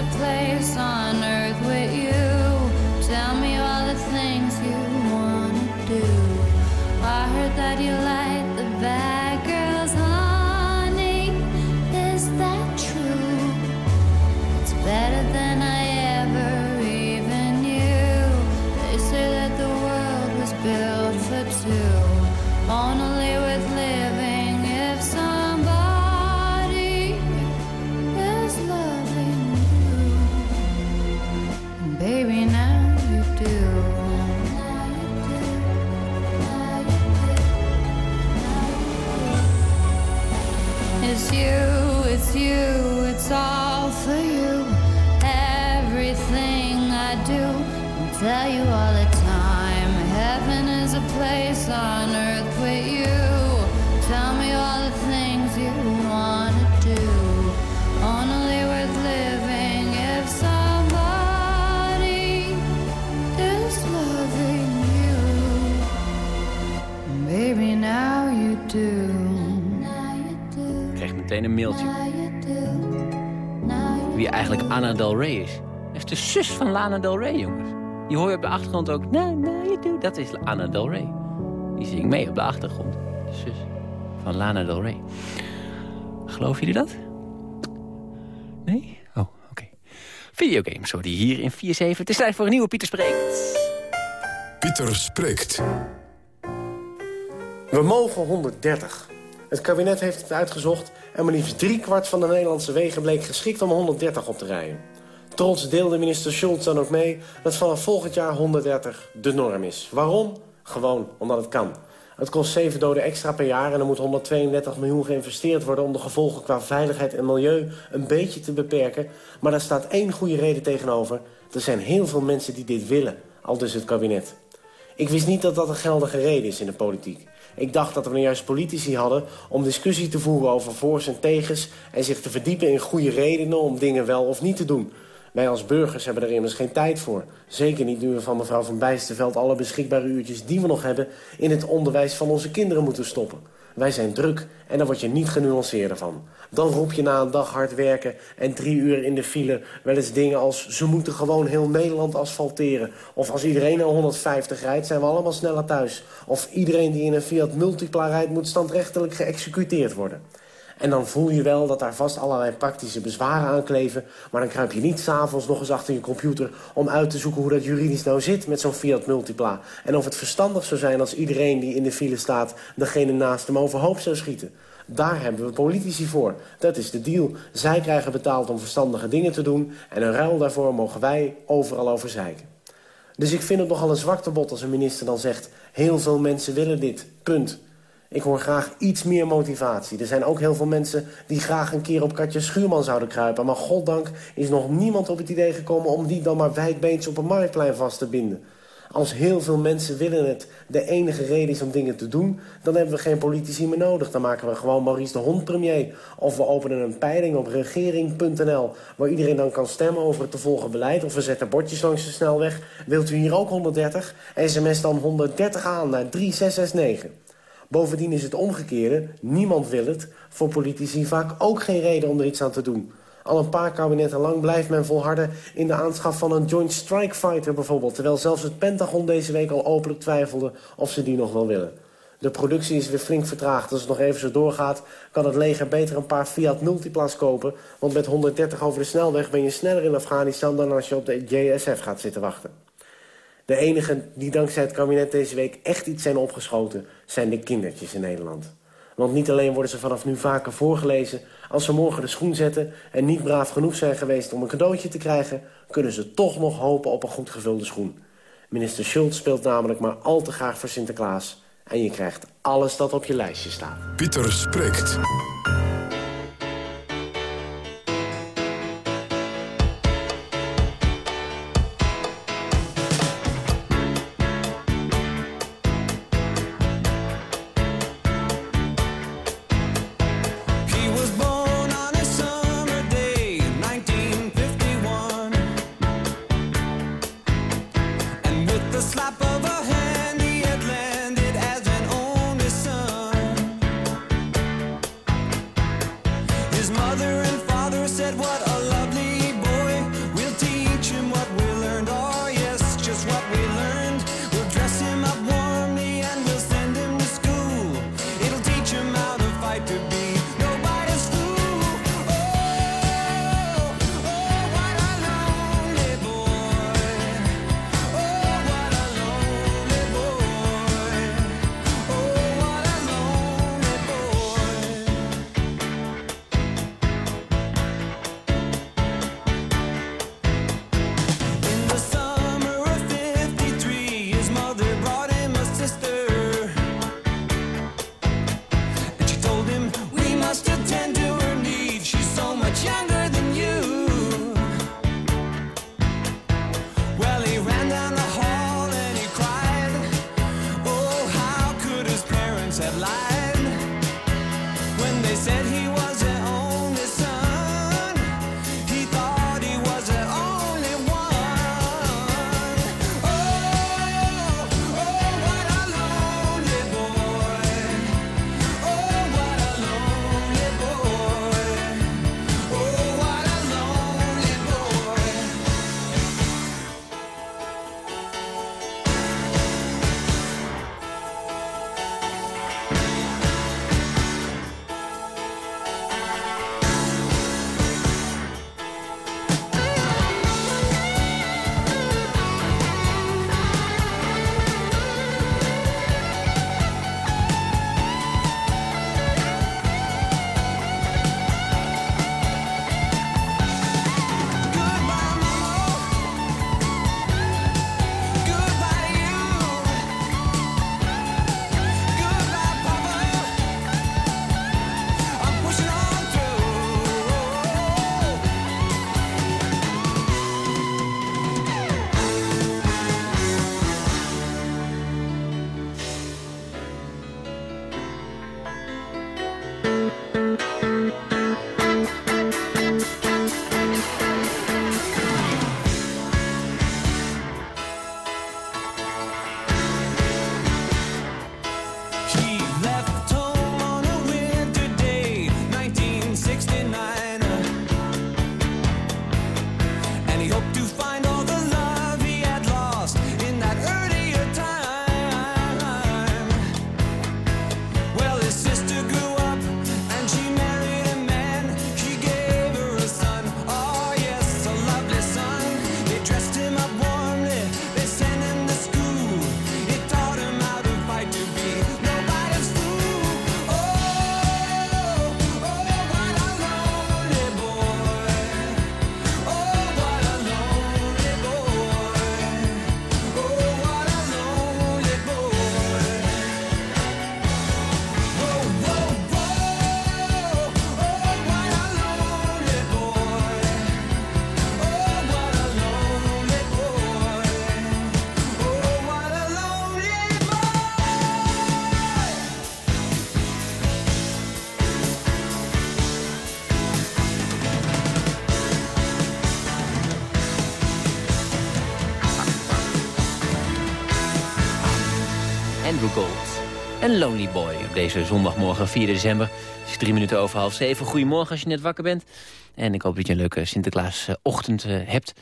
a place on earth with you. Een mailtje. Wie eigenlijk Anna Del Rey is. Dat is de zus van Lana Del Rey, jongens. Die hoor je op de achtergrond ook. Nee, nee, you. Dat is Anna Del Rey. Die zingt mee op de achtergrond. De zus van Lana Del Rey. Geloven jullie dat? Nee? Oh, oké. Videogames hoor die hier in 4-7. Het is tijd voor een nieuwe Pieter Spreekt. Pieter spreekt. We mogen 130. Het kabinet heeft het uitgezocht en maar liefst driekwart van de Nederlandse wegen bleek geschikt om 130 op te rijden. Trots deelde minister Schultz dan ook mee dat vanaf volgend jaar 130 de norm is. Waarom? Gewoon omdat het kan. Het kost 7 doden extra per jaar en er moet 132 miljoen geïnvesteerd worden... om de gevolgen qua veiligheid en milieu een beetje te beperken. Maar daar staat één goede reden tegenover. Er zijn heel veel mensen die dit willen, al dus het kabinet. Ik wist niet dat dat een geldige reden is in de politiek. Ik dacht dat we nou juist politici hadden om discussie te voeren over voor's en tegens... en zich te verdiepen in goede redenen om dingen wel of niet te doen. Wij als burgers hebben er immers geen tijd voor. Zeker niet nu we van mevrouw van Bijsterveld alle beschikbare uurtjes die we nog hebben... in het onderwijs van onze kinderen moeten stoppen. Wij zijn druk en daar word je niet genuanceerder van. Dan roep je na een dag hard werken en drie uur in de file... wel eens dingen als ze moeten gewoon heel Nederland asfalteren. Of als iedereen naar 150 rijdt, zijn we allemaal sneller thuis. Of iedereen die in een Fiat Multipla rijdt... moet standrechtelijk geëxecuteerd worden. En dan voel je wel dat daar vast allerlei praktische bezwaren aan kleven... maar dan kruip je niet s'avonds nog eens achter je computer... om uit te zoeken hoe dat juridisch nou zit met zo'n Fiat Multipla. En of het verstandig zou zijn als iedereen die in de file staat... degene naast hem overhoop zou schieten. Daar hebben we politici voor. Dat is de deal. Zij krijgen betaald om verstandige dingen te doen... en in ruil daarvoor mogen wij overal over zeiken. Dus ik vind het nogal een zwaktebod als een minister dan zegt... heel veel mensen willen dit, punt. Ik hoor graag iets meer motivatie. Er zijn ook heel veel mensen die graag een keer op Katja Schuurman zouden kruipen. Maar goddank is nog niemand op het idee gekomen om die dan maar wijdbeens op een marktplein vast te binden. Als heel veel mensen willen het de enige reden is om dingen te doen... dan hebben we geen politici meer nodig. Dan maken we gewoon Maurice de Hond premier. Of we openen een peiling op regering.nl... waar iedereen dan kan stemmen over het te volgen beleid. Of we zetten bordjes langs de snelweg. Wilt u hier ook 130? SMS dan 130 aan naar 3669. Bovendien is het omgekeerde, niemand wil het... voor politici vaak ook geen reden om er iets aan te doen. Al een paar kabinetten lang blijft men volharden in de aanschaf van een Joint Strike Fighter bijvoorbeeld... terwijl zelfs het Pentagon deze week al openlijk twijfelde of ze die nog wel willen. De productie is weer flink vertraagd. Als het nog even zo doorgaat, kan het leger beter een paar Fiat Multipla's kopen... want met 130 over de snelweg ben je sneller in Afghanistan... dan als je op de JSF gaat zitten wachten. De enigen die dankzij het kabinet deze week echt iets zijn opgeschoten... zijn de kindertjes in Nederland. Want niet alleen worden ze vanaf nu vaker voorgelezen... als ze morgen de schoen zetten en niet braaf genoeg zijn geweest om een cadeautje te krijgen... kunnen ze toch nog hopen op een goed gevulde schoen. Minister Schultz speelt namelijk maar al te graag voor Sinterklaas... en je krijgt alles dat op je lijstje staat. Pieter spreekt. Lonely Boy op deze zondagmorgen 4 december. Het is drie minuten over half zeven. Goedemorgen als je net wakker bent. En ik hoop dat je een leuke Sinterklaasochtend uh, hebt.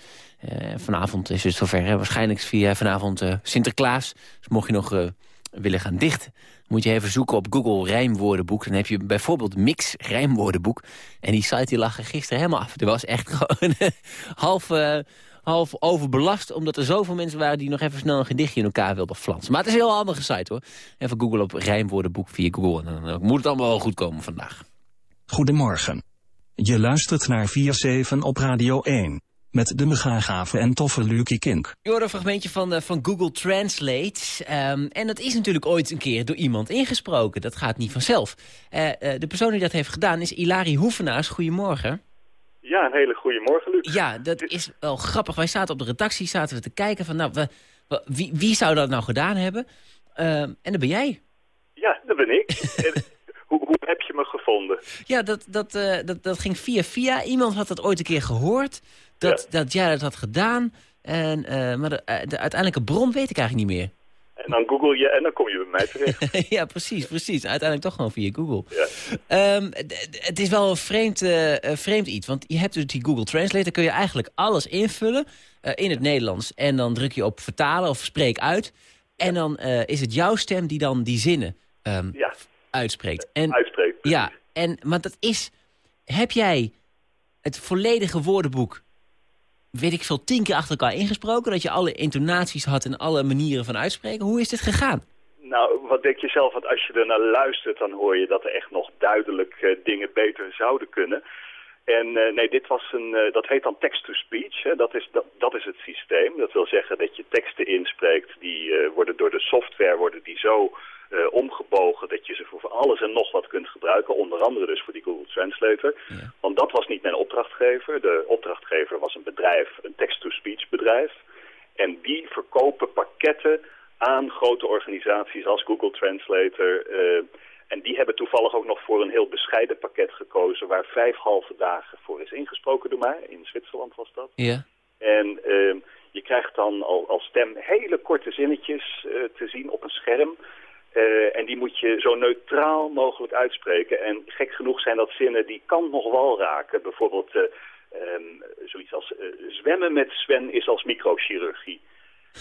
Uh, vanavond is het zover. Hè? Waarschijnlijk via vanavond Sinterklaas. Dus mocht je nog willen gaan dichten... moet je even zoeken op Google rijmwoordenboek. Dan heb je bijvoorbeeld Mix rijmwoordenboek. En die site die lag er gisteren helemaal af. Er was echt gewoon half half overbelast... omdat er zoveel mensen waren die nog even snel een gedichtje in elkaar wilden flansen. Maar het is een heel handige site, hoor. Even Google op rijmwoordenboek via Google. En dan moet het allemaal wel goed komen vandaag. Goedemorgen. Je luistert naar 4-7 op Radio 1. Met de megagave en toffe Lucky Kink. Je hoort een fragmentje van, uh, van Google Translate. Um, en dat is natuurlijk ooit een keer door iemand ingesproken. Dat gaat niet vanzelf. Uh, uh, de persoon die dat heeft gedaan is Ilari Hoevenaars. Goedemorgen. Ja, een hele goede morgen, Luc. Ja, dat is wel grappig. Wij zaten op de redactie zaten we te kijken van... nou, we, wie, wie zou dat nou gedaan hebben? Uh, en dat ben jij. Ja, dat ben ik. hoe, hoe heb je me gevonden? Ja, dat, dat, uh, dat, dat ging via via. Iemand had dat ooit een keer gehoord. Dat, ja. dat jij dat had gedaan. En, uh, maar de, de uiteindelijke bron weet ik eigenlijk niet meer. En dan google je en dan kom je bij mij terecht. ja, precies, precies. Uiteindelijk toch gewoon via Google. Ja. Um, het is wel een vreemd, uh, vreemd iets, want je hebt dus die Google Translate. Daar kun je eigenlijk alles invullen uh, in het Nederlands. En dan druk je op vertalen of spreek uit. En dan uh, is het jouw stem die dan die zinnen um, ja. uitspreekt. En, uitspreekt. Ja, en, maar dat is... Heb jij het volledige woordenboek weet ik veel, tien keer achter elkaar ingesproken? Dat je alle intonaties had en alle manieren van uitspreken? Hoe is dit gegaan? Nou, wat denk je zelf? Want als je er naar luistert, dan hoor je dat er echt nog duidelijk uh, dingen beter zouden kunnen. En uh, nee, dit was een, uh, dat heet dan text-to-speech. Dat is, dat, dat is het systeem. Dat wil zeggen dat je teksten inspreekt, die worden door de software worden die zo omgebogen dat je ze voor alles en nog wat kunt gebruiken. Onder andere dus voor die Google Translator. Ja. Want dat was niet mijn opdrachtgever. De opdrachtgever was een bedrijf, een text-to-speech bedrijf. En die verkopen pakketten aan grote organisaties als Google Translator. En die hebben toevallig ook nog voor een heel bescheiden pakket gekozen... waar vijf halve dagen voor is ingesproken door mij. In Zwitserland was dat. Ja. En uh, je krijgt dan al, als stem hele korte zinnetjes te zien op een scherm... Uh, en die moet je zo neutraal mogelijk uitspreken. En gek genoeg zijn dat zinnen die kan nog wel raken. Bijvoorbeeld uh, um, zoiets als zwemmen met Sven is als microchirurgie.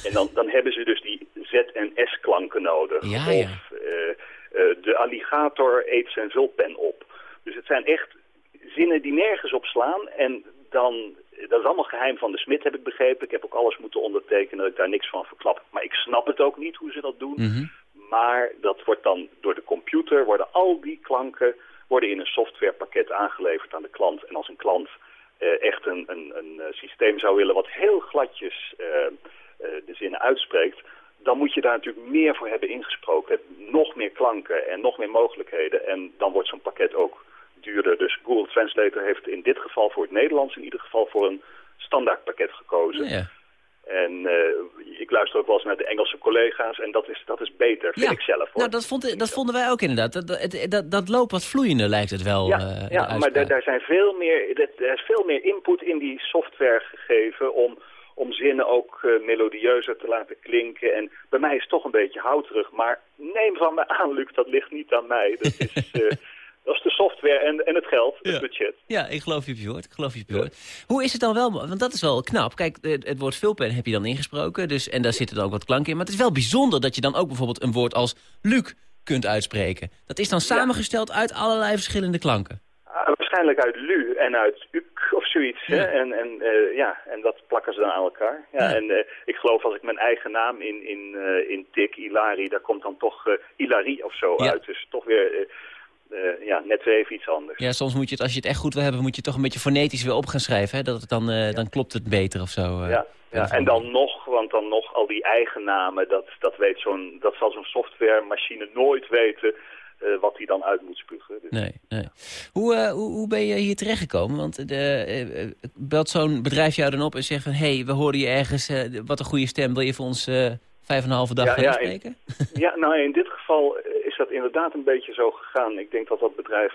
En dan, dan hebben ze dus die Z- en S-klanken nodig. Ja, ja. Of de alligator eet zijn vulpen op. Dus het zijn echt zinnen die nergens op slaan. En dan, dat is allemaal geheim van de smid, heb ik begrepen. Ik heb ook alles moeten ondertekenen dat ik daar niks van verklap. Maar ik snap het ook niet hoe ze dat doen. Mm -hmm. Maar dat wordt dan door de computer, worden al die klanken worden in een softwarepakket aangeleverd aan de klant. En als een klant uh, echt een, een, een, systeem zou willen wat heel gladjes de zinnen uitspreekt, dan moet je daar natuurlijk meer voor hebben ingesproken. Nog meer klanken en nog meer mogelijkheden. En dan wordt zo'n pakket ook duurder. Dus Google Translator heeft in dit geval voor het Nederlands in ieder geval voor een standaardpakket gekozen. Ja. En uh, ik luister ook wel eens naar de Engelse collega's en dat is, dat is beter, vind ja. ik zelf. Hoor. Nou, dat, vond, dat vonden wij ook inderdaad. Dat, dat, dat, dat loopt wat vloeiender lijkt het wel. Ja, uh, ja maar daar, daar, zijn veel meer, er is veel meer input in die software gegeven om, om zinnen ook uh, melodieuzer te laten klinken. En bij mij is het toch een beetje houterig, maar neem van me aan, Luc, dat ligt niet aan mij. Dat is... Dat is de software en, en het geld, het ja. budget. Ja, ik geloof je op je woord. Ik geloof je op je woord. Ja. Hoe is het dan wel? Want dat is wel knap. Kijk, het, het woord vulpen heb je dan ingesproken. Dus, en daar zitten dan ook wat klanken in. Maar het is wel bijzonder dat je dan ook bijvoorbeeld een woord als Luc kunt uitspreken. Dat is dan samengesteld uit allerlei verschillende klanken. Uh, waarschijnlijk uit Lu en uit Uk of zoiets. Ja. Hè? En, en, uh, ja, en dat plakken ze dan aan elkaar. Ja, En uh, ik geloof als ik mijn eigen naam in, in, in tik, Ilari, daar komt dan toch Ilari of zo uit. Dus toch weer... Ja, net weer even iets anders. Ja, soms moet je het, als je het echt goed wil hebben, moet je het toch een beetje fonetisch weer op gaan schrijven. Hè? Dat het dan, dan klopt het beter of zo. Ja, ja. en dan nog, want dan nog al die eigennamen, dat, dat, weet zo'n dat zal zo'n softwaremachine nooit weten wat hij dan uit moet spugen. Dus. Nee, nee. Hoe, hoe, hoe ben je hier terechtgekomen? Want de, belt zo'n bedrijf jou dan op en zegt van... hé, hey, we hoorden je ergens, wat een goede stem, wil je voor ons vijf en een halve dag ja, ja, spreken? In, ja, nou in dit geval is dat inderdaad een beetje zo gegaan. Ik denk dat dat bedrijf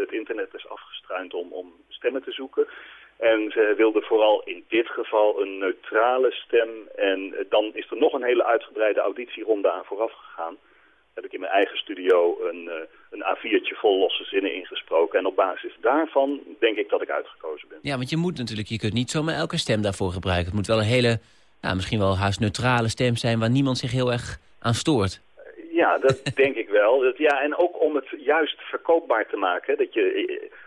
het internet is afgestruind om, om stemmen te zoeken. En ze wilden vooral in dit geval een neutrale stem. En dan is er nog een hele uitgebreide auditieronde aan vooraf gegaan. Heb ik in mijn eigen studio een, uh, een A4'tje vol losse zinnen ingesproken. En op basis daarvan denk ik dat ik uitgekozen ben. Ja, want je moet natuurlijk, je kunt niet zomaar elke stem daarvoor gebruiken. Het moet wel een hele, nou, misschien wel haast neutrale stem zijn... waar niemand zich heel erg aan stoort. Ja, dat denk ik wel. Dat, ja, en ook om het juist verkoopbaar te maken. Dat je,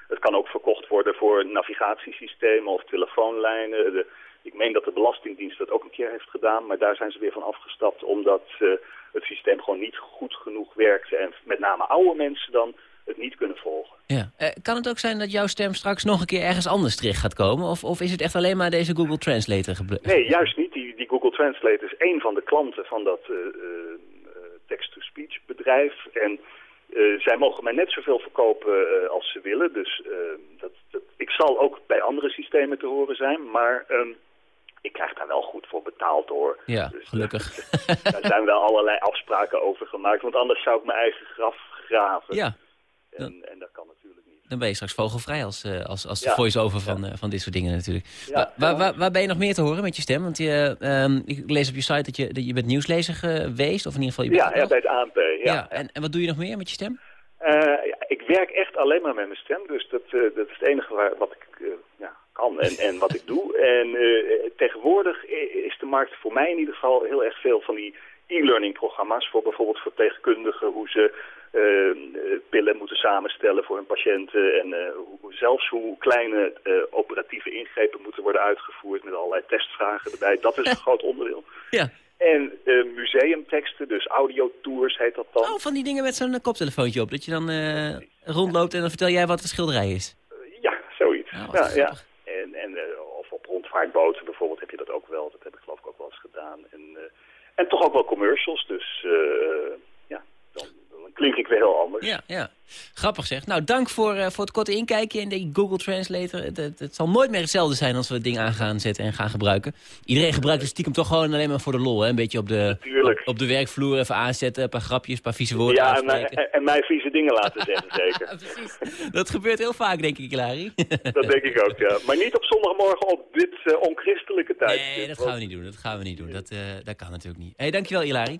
het kan ook verkocht worden voor navigatiesystemen of telefoonlijnen. De, ik meen dat de Belastingdienst dat ook een keer heeft gedaan, maar daar zijn ze weer van afgestapt omdat uh, het systeem gewoon niet goed genoeg werkte. En met name oude mensen dan het niet kunnen volgen. Ja. Uh, kan het ook zijn dat jouw stem straks nog een keer ergens anders terecht gaat komen? Of, of is het echt alleen maar deze Google Translator gebleven? Nee, juist niet. Die, die Google Translator is één van de klanten van dat uh, text-to-speech bedrijf. En zij mogen mij net zoveel verkopen als ze willen. Dus dat, dat, ik zal ook bij andere systemen te horen zijn. Maar um, ik krijg daar wel goed voor betaald hoor. Ja, dus, gelukkig. daar zijn wel allerlei afspraken over gemaakt. Want anders zou ik mijn eigen graf graven. Ja. En, en dat kan natuurlijk niet. Dan ben je straks vogelvrij als, uh, als, als ja. voice-over van, ja. uh, van dit soort dingen natuurlijk. Ja, waar, waar, waar, ben je nog meer te horen met je stem? Want je, um, ik lees op je site dat je, dat je bent nieuwslezer geweest. Of in ieder geval... Je ja, ja, bij het ANP. Ja. En, en wat doe je nog meer met je stem? Uh, ik werk echt alleen maar met mijn stem. Dus dat, dat is het enige waar, wat ik kan en, en wat ik doe. En uh, tegenwoordig is de markt voor mij in ieder geval heel erg veel van die e-learning programma's. Voor bijvoorbeeld verpleegkundigen, hoe ze uh, pillen moeten samenstellen voor hun patiënten. En hoe, zelfs hoe kleine operatieve ingrepen moeten worden uitgevoerd met allerlei testvragen erbij. Dat is een groot onderdeel. Ja. En museumteksten, dus audiotours heet dat dan. Oh, van die dingen met zo'n koptelefoontje op. Dat je dan rondloopt en dan vertel jij wat de schilderij is. ja, zoiets. Oh, ja, ja. En, en, of op rondvaartboten bijvoorbeeld heb je dat ook wel. Dat heb ik geloof ik ook wel eens gedaan. En, uh, en toch ook wel commercials. Dus dan, klink ik weer heel anders. Ja, ja. Grappig zeg. Nou, dank voor, voor het korte inkijkje in de Google Translator. Het, het, het, zal nooit meer hetzelfde zijn als we het ding aan gaan zetten en gaan gebruiken. Iedereen gebruikt het stiekem toch gewoon alleen maar voor de lol. Hè? Een beetje op de, op, op, de werkvloer even aanzetten, een paar grapjes, een paar vieze woorden Ja, en mij, en mij vieze dingen laten zeggen, zeker. Precies. Dat gebeurt heel vaak, denk ik, Larry. dat denk ik ook, ja. Maar niet op zondagmorgen op dit uh, onchristelijke tijd. Nee, dat gaan we niet doen. Dat gaan we niet doen. Dat, uh, dat kan natuurlijk niet. Hey, dankjewel, Hilary.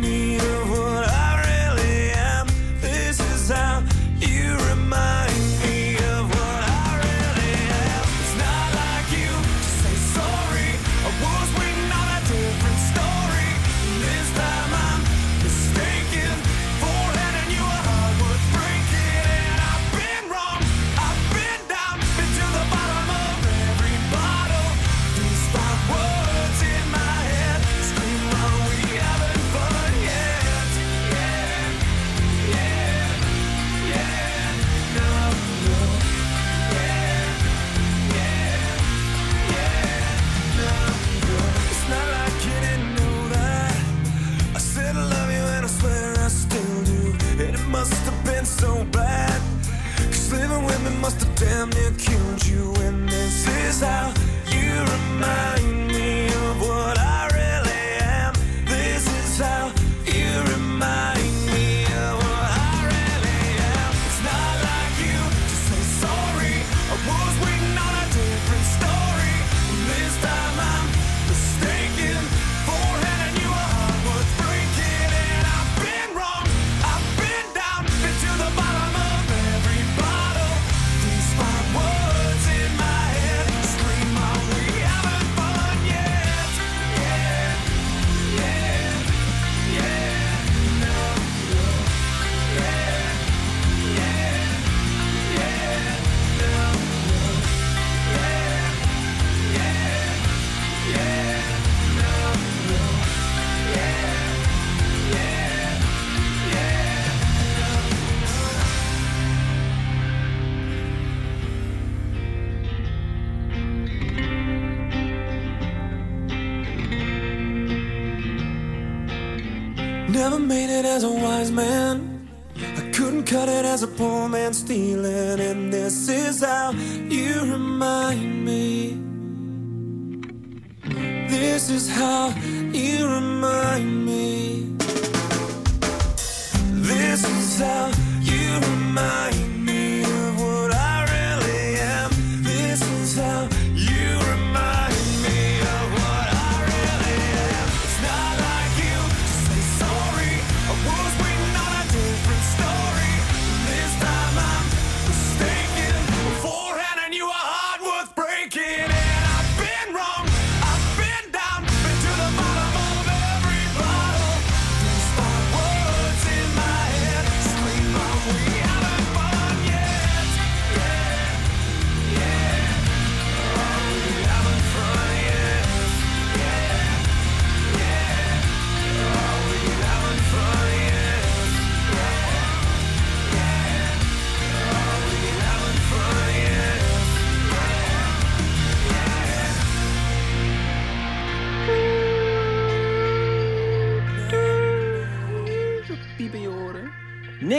me as a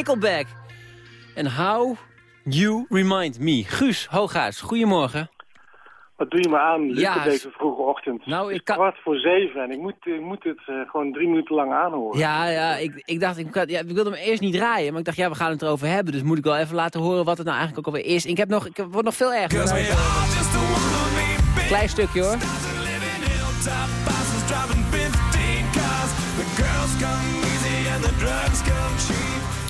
Nickelback. En How You Remind Me. Guus Hooghuis, goedemorgen. Wat doe je me aan, Luc, Ja, op deze vroege ochtend? Nou, Het ik is kan- kwart voor zeven en ik moet, ik moet het eh, gewoon drie minuten lang aanhoren. Ja, ja, ik, ik dacht, ik, ja, ik wilde hem eerst niet draaien, maar ik dacht, ja, we gaan het erover hebben. Dus moet ik wel even laten horen wat het nou eigenlijk ook alweer is. Ik heb nog, ik word nog veel erger. Klein stukje hoor. Hilltop bosses driving 15 cars. The girls come easy and the drugs come cheap.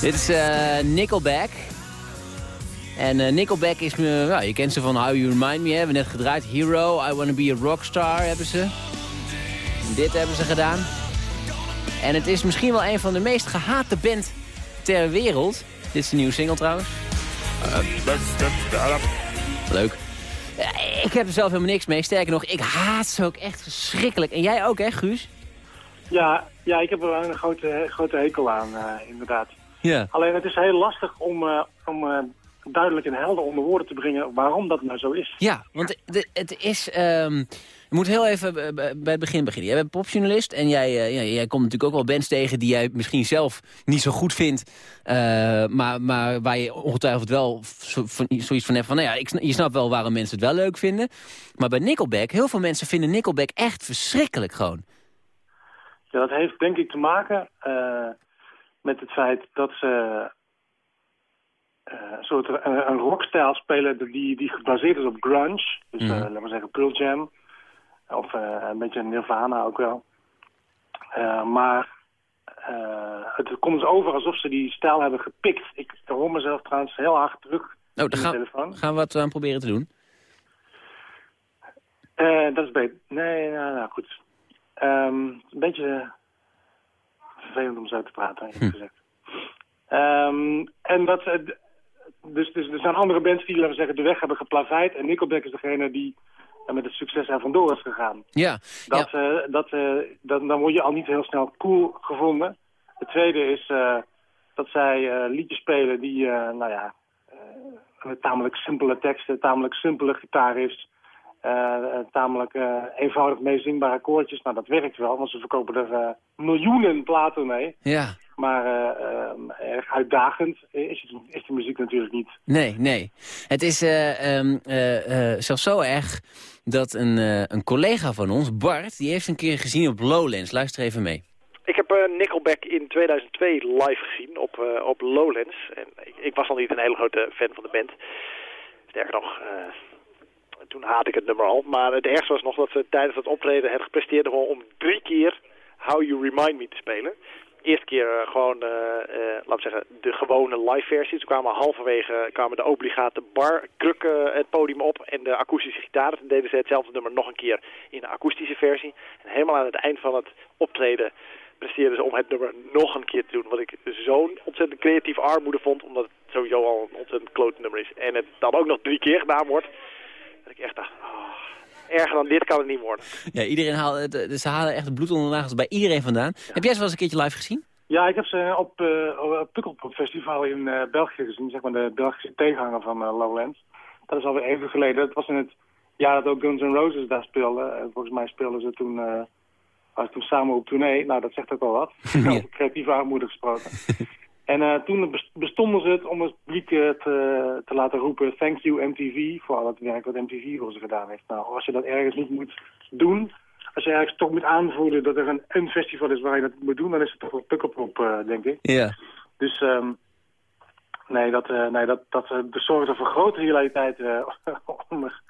Dit is eh, Nickelback. En eh, Nickelback is, me, ja, je kent ze van How You Remind Me, hebben we net gedraaid. Hero, I Wanna Be a Rockstar hebben ze. Dit hebben ze gedaan. En het is misschien wel een van de meest gehate band ter wereld. Dit is een nieuwe single trouwens. Leuk. Ik heb er zelf helemaal niks mee. Sterker nog, ik haat ze ook echt verschrikkelijk. En jij ook, hè, Guus? Ja, ja, ik heb er wel een grote, grote hekel aan, eh, inderdaad. Ja. Alleen het is heel lastig om, eh, om eh, duidelijk en helder onder woorden te brengen waarom dat nou zo is. Ja, want de- het is... ehm je moet heel even bij het begin beginnen. Jij bent popjournalist en jij, jij komt natuurlijk ook wel bands tegen... die jij misschien zelf niet zo goed vindt... maar, maar waar je ongetwijfeld wel zo, van, zoiets van hebt van... nou ja, ik, je snapt wel waarom mensen het wel leuk vinden. Maar bij Nickelback, heel veel mensen vinden Nickelback echt verschrikkelijk gewoon. Ja, dat heeft denk ik te maken eh, met het feit dat ze eh, een soort eh, een rockstijl spelen die, die gebaseerd is op grunge. Dus eh, Mhm. laten we zeggen Pearl Jam. Of eh, een beetje Nirvana ook wel. Eh, maar eh, het komt dus over alsof ze die stijl hebben gepikt. Ik hoor mezelf trouwens heel hard terug Nou, in daar de gaan, telefoon. gaan we wat aan proberen te doen. Eh, dat is beter. Nee, nou, nou goed. Ehm, een beetje vervelend om zo te praten, eerlijk gezegd. Ehm, en dat, eh, dus, dus er zijn andere bands die, laten we zeggen, de weg hebben geplaveid. En Nickelback is degene die eh, met het succes er vandoor is gegaan. Ja, Dat, eh, dat, eh, dat, dan word je al niet heel snel cool gevonden. Het tweede is dat zij liedjes spelen die, nou ja, met tamelijk simpele teksten, tamelijk simpele gitaarriffs, eh, eh, tamelijk eh, eenvoudig meezingbare koortjes. Nou, dat werkt wel, want ze verkopen er eh, miljoenen platen mee. Ja. Maar eh, eh, erg uitdagend is, het, is de muziek natuurlijk niet. Nee, nee. Het is eh, ehm, eh, eh, zelfs zo erg dat een, eh, een collega van ons, Bart... die heeft een keer gezien op Lowlands. Luister even mee. Ik heb eh, Nickelback in 2002 live gezien op, eh, op Lowlands. En ik, ik was al niet een hele grote fan van de band. Sterker nog, eh, toen haatte ik het nummer al. Maar het ergste was nog dat ze tijdens het optreden het gepresteerd hebben om drie keer How You Remind Me te spelen. Eerste keer eh, gewoon, laten we zeggen, de gewone live versie. Toen kwamen halverwege kwamen de obligate barkrukken het podium op en de akoestische gitaren. Toen deden ze hetzelfde nummer nog een keer in de akoestische versie. En helemaal aan het eind van het optreden presteerden ze om het nummer nog een keer te doen. Wat ik zo'n ontzettend creatief armoede vond, omdat het sowieso al een ontzettend klote nummer is. En het dan ook nog drie keer gedaan wordt. Dat ik echt dacht, oh, erger dan dit kan het niet worden. Ja, iedereen haalt, het- het- ze halen echt het bloed onder de nagels bij iedereen vandaan. Heb jij ze wel eens een keertje live gezien? Ja, ik heb ze op uh, het Pukkelpop Festival in eh, België gezien, zeg maar de Belgische tegenhanger van eh, Lowlands. Dat is alweer even geleden. Dat was in het jaar dat ook Guns N' Roses daar speelden. Eh, volgens mij speelden ze toen, eh ze toen samen op tournee. Nou, dat zegt ook al wat. Over creatieve armoede gesproken. en eh, toen bes- bestonden ze het om het publiek eh, te, te laten roepen... Thank you MTV, voor al het werk wat MTV voor ze gedaan heeft. Nou, als je dat ergens niet moet doen... als je ergens toch moet aanvoelen dat er een, een festival is waar je dat moet doen, dan is het toch wel Pukkelpop, uh, denk ik. Ja. Dus um, nee, dat, nee, dat, dat zorgt er voor grote realiteit onder,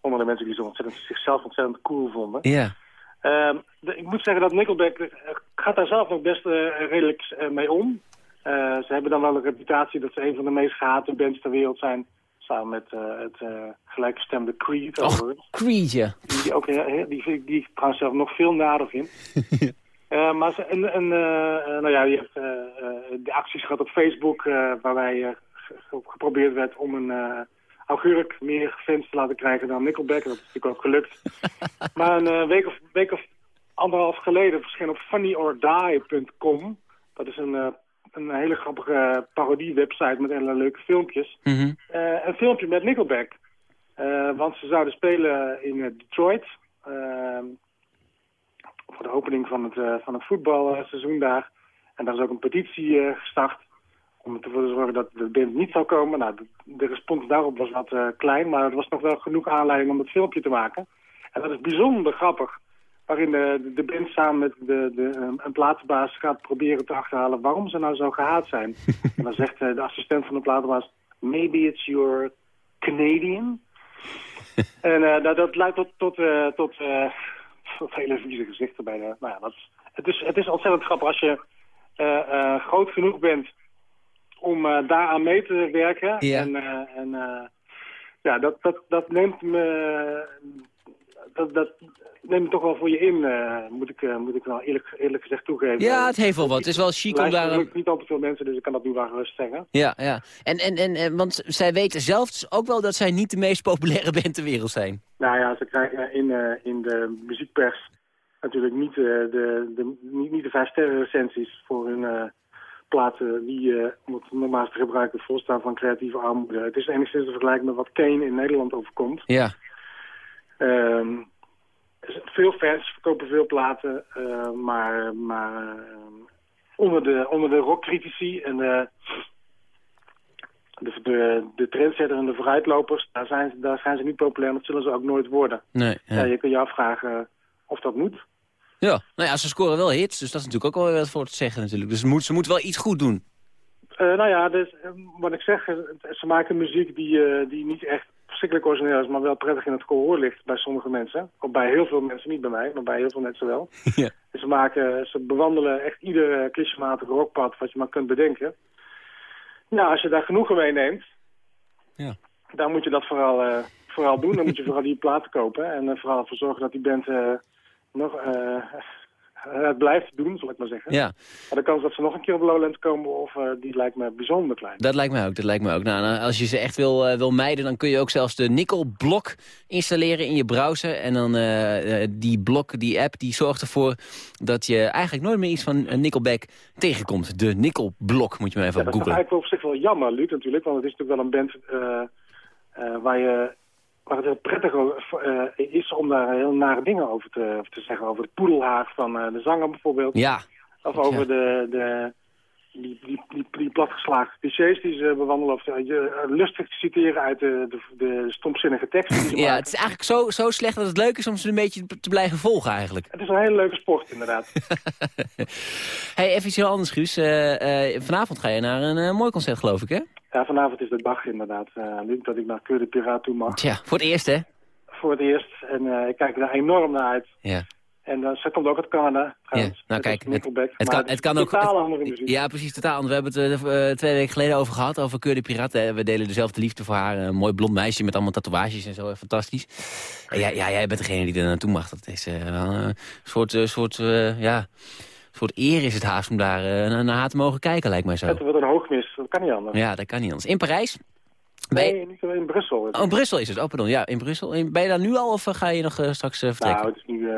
onder de mensen die zo ontzettend, zichzelf ontzettend cool vonden. Ja. Um, de, ik moet zeggen dat Nickelback gaat daar zelf nog best redelijk mee om. Ze hebben dan wel een reputatie dat ze een van de meest gehate bands ter wereld zijn samen met uh, het uh, gelijkgestemde Creed. Oh, Creed, ja. Die, ook, die, die, die ik trouwens zelf nog veel nader vind. uh, maar ze, en, en, nou ja, je hebt de acties gehad op Facebook... waarbij geprobeerd werd om een augurk meer fans te laten krijgen dan Nickelback. Dat is natuurlijk ook gelukt. maar een week, of, week of anderhalf geleden verscheen op funnyordie.com... dat is een een hele grappige parodie-website met hele leuke filmpjes. Mm -hmm. uh, een filmpje met Nickelback. Uh, want ze zouden spelen in uh, Detroit. voor de opening van het, van het voetbalseizoen daar. En daar is ook een petitie gestart. Om ervoor te zorgen dat de band niet zou komen. Nou, de, de respons daarop was wat klein. Maar het was nog wel genoeg aanleiding om het filmpje te maken. En dat is bijzonder grappig waarin de, de band samen met de, de, een platenbaas gaat proberen te achterhalen waarom ze nou zo gehaat zijn. en dan zegt de assistent van de platenbaas, maybe it's your Canadian. en uh, dat, dat leidt tot, tot, uh, tot, uh, tot hele vieze gezichten bij de... Nou ja, dat is, het, is, het is ontzettend grappig als je groot genoeg bent om daaraan mee te werken. En, en ja, dat, dat, dat neemt me... Dat, dat, neem het toch wel voor je in, uh, moet, ik, uh, moet ik wel eerlijk, eerlijk gezegd toegeven. Ja, het heeft wel wat. Het is wel chic om daar... Er niet al te veel mensen, dus ik kan dat nu wel gerust zeggen. Ja, ja. En, en, en, en, want zij weten zelf dus ook wel dat zij niet de meest populaire band ter wereld zijn. Nou ja, ze krijgen in, uh, in de muziekpers natuurlijk niet, de, de, niet, niet de vijf sterren recensies voor hun platen die, om het normaal te gebruiken, volstaan van creatieve armoede. Het is enigszins te vergelijken met wat Kane in Nederland overkomt. Ja. Um, veel fans, verkopen veel platen, uh, maar, maar uh, onder, de, onder de rockcritici en de, de, de, de trendsetter en de vooruitlopers, daar zijn, daar zijn ze niet populair, dat zullen ze ook nooit worden. Nee, ja. Ja, je kunt je afvragen of dat moet. Ja, nou ja, ze scoren wel hits, dus dat is natuurlijk ook wel wat voor te zeggen natuurlijk. Dus ze moeten moet wel iets goed doen. Uh, nou ja, dus, wat ik zeg, ze maken muziek die, die niet echt verschrikkelijk origineel is, maar wel prettig in het gehoor ligt bij sommige mensen. Of bij heel veel mensen, niet bij mij, maar bij heel veel mensen wel. Ja. Dus ze, maken, ze bewandelen echt ieder uh, clichématig rockpad wat je maar kunt bedenken. Nou, als je daar genoegen mee neemt, ja. dan moet je dat vooral, uh, vooral doen. Dan moet je vooral die platen kopen en uh, vooral ervoor zorgen dat die band nog het blijft doen, zal ik maar zeggen. Ja. Maar de kans dat ze nog een keer op Lowlands komen, of, uh, die lijkt me bijzonder klein. Dat lijkt mij ook, dat lijkt me ook. Nou, als je ze echt wil, uh, wil mijden, dan kun je ook zelfs de Nickel-blok installeren in je browser. En dan uh, die blok, die app, die zorgt ervoor dat je eigenlijk nooit meer iets van Nickelback tegenkomt. De Nickel-blok, moet je maar even ja, op googlen. Dat is eigenlijk op zich wel jammer, Luc, natuurlijk. Want het is natuurlijk wel een band waar je waar het heel prettig uh, is om daar heel nare dingen over te, te zeggen. Over het poedelhaag van uh, de zanger bijvoorbeeld. Ja. Of over ja. de, de, die, die, die, die platgeslagen clichés die ze bewandelen. Of je lustig te citeren uit de, de, de stomzinnige teksten die ze Ja, maken. het is eigenlijk zo, zo slecht dat het leuk is om ze een beetje te blijven volgen eigenlijk. Het is een hele leuke sport inderdaad. hey, even iets heel anders Guus. Uh, vanavond ga je naar een mooi concert geloof ik hè? Ja, vanavond is de dag inderdaad. Luc, dat ik naar Keur de Piraat toe mag. Tja, voor het eerst hè? Voor het eerst. En ik kijk er enorm naar uit. Ja. En uh, zij komt ook uit Canada. Trouwens. Ja, nou kijk, het, het, kan, het kan ook... Totaal andere muziek. Ja, precies, totaal anders. We hebben het uh, twee weken geleden over gehad, over Keur de Piraat. We delen dezelfde liefde voor haar. Een mooi blond meisje met allemaal tatoeages en zo. Fantastisch. En ja, ja, jij bent degene die er naartoe mag. Dat is wel een soort, soort ja... Soort eer is het haast om daar naar haar te mogen kijken, lijkt mij zo. Het wordt een hoogmis, dat kan niet anders. Ja, dat kan niet anders. In Parijs? Nee, je... niet in Brussel. Oh, in Brussel is het. Oh, pardon. Ja, in Brussel. Ben je daar nu al of ga je nog uh, straks uh, vertrekken? Nou, het is nu uh,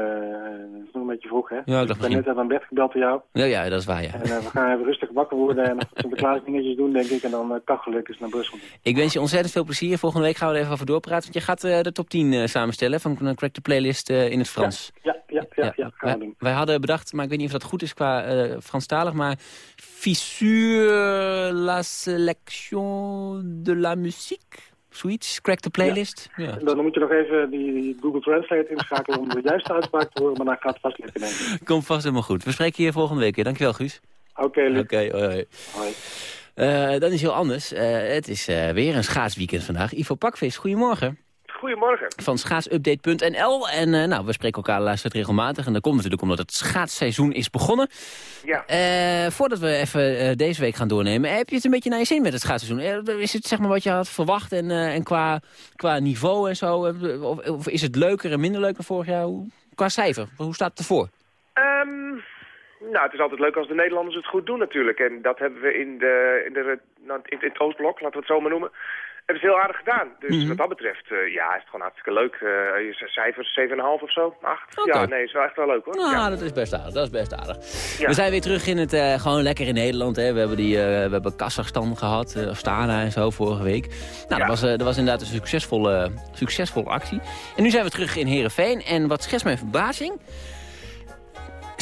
het is nog een beetje vroeg, hè? Ja, ik, ik ben net uit mijn bed gebeld door jou. Ja, ja, dat is waar, ja. En we gaan even rustig wakker worden en nog Sinterklaas dingetjes doen, denk ik. En dan kachelijk eens naar Brussel. Ik wens je ontzettend veel plezier. Volgende week gaan we er even over doorpraten. Want je gaat de top 10 samenstellen van Crack the Playlist in het Frans. Ja, ja, ja, ja, wij, hadden bedacht, maar ik weet niet of dat goed is qua Franstalig, maar... Fissure la sélection de la musique. Zoiets? Crack the playlist? Ja. Dan moet je nog even die, Google Translate inschakelen om de juiste uitspraak te horen, maar dan gaat het vast lukken. Komt vast helemaal goed. We spreken hier volgende week weer. Dankjewel, Guus. Oké, Luc. Oké, hoi, hoi. Hoi. Eh, dan is heel anders. Eh, het is weer een schaatsweekend vandaag. Ivo Pakvis, goedemorgen. Goedemorgen. Van schaatsupdate.nl. En eh, nou, we spreken elkaar luistert regelmatig. En dat komt natuurlijk omdat het schaatsseizoen is begonnen. Ja. Eh, voordat we even eh, deze week gaan doornemen, heb je het een beetje naar je zin met het schaatsseizoen? Is het zeg maar wat je had verwacht en, en qua, qua niveau en zo? Of, of is het leuker en minder leuk dan vorig jaar? Hoe- Qua cijfer, hoe staat het ervoor? Ehm, nou, het is altijd leuk als de Nederlanders het goed doen natuurlijk. En dat hebben we in, de, in, de, nou, in het Oostblok, laten we het zo maar noemen, hebben ze heel aardig gedaan. Dus Mhm. wat dat betreft, eh, ja, is het gewoon hartstikke leuk. Je cijfers 7,5 of zo, 8. Oké. Ja, nee, is wel echt wel leuk hoor. Nou, ja. dat is best aardig. Dat is best aardig. We zijn weer terug in het, gewoon lekker in Nederland. Hè. We hebben, die, we hebben Kazachstan gehad, eh Astana en zo vorige week. Nou, dat, was, dat was inderdaad een succesvolle, succesvolle actie. En nu zijn we terug in Heerenveen. En wat schetst mijn verbazing...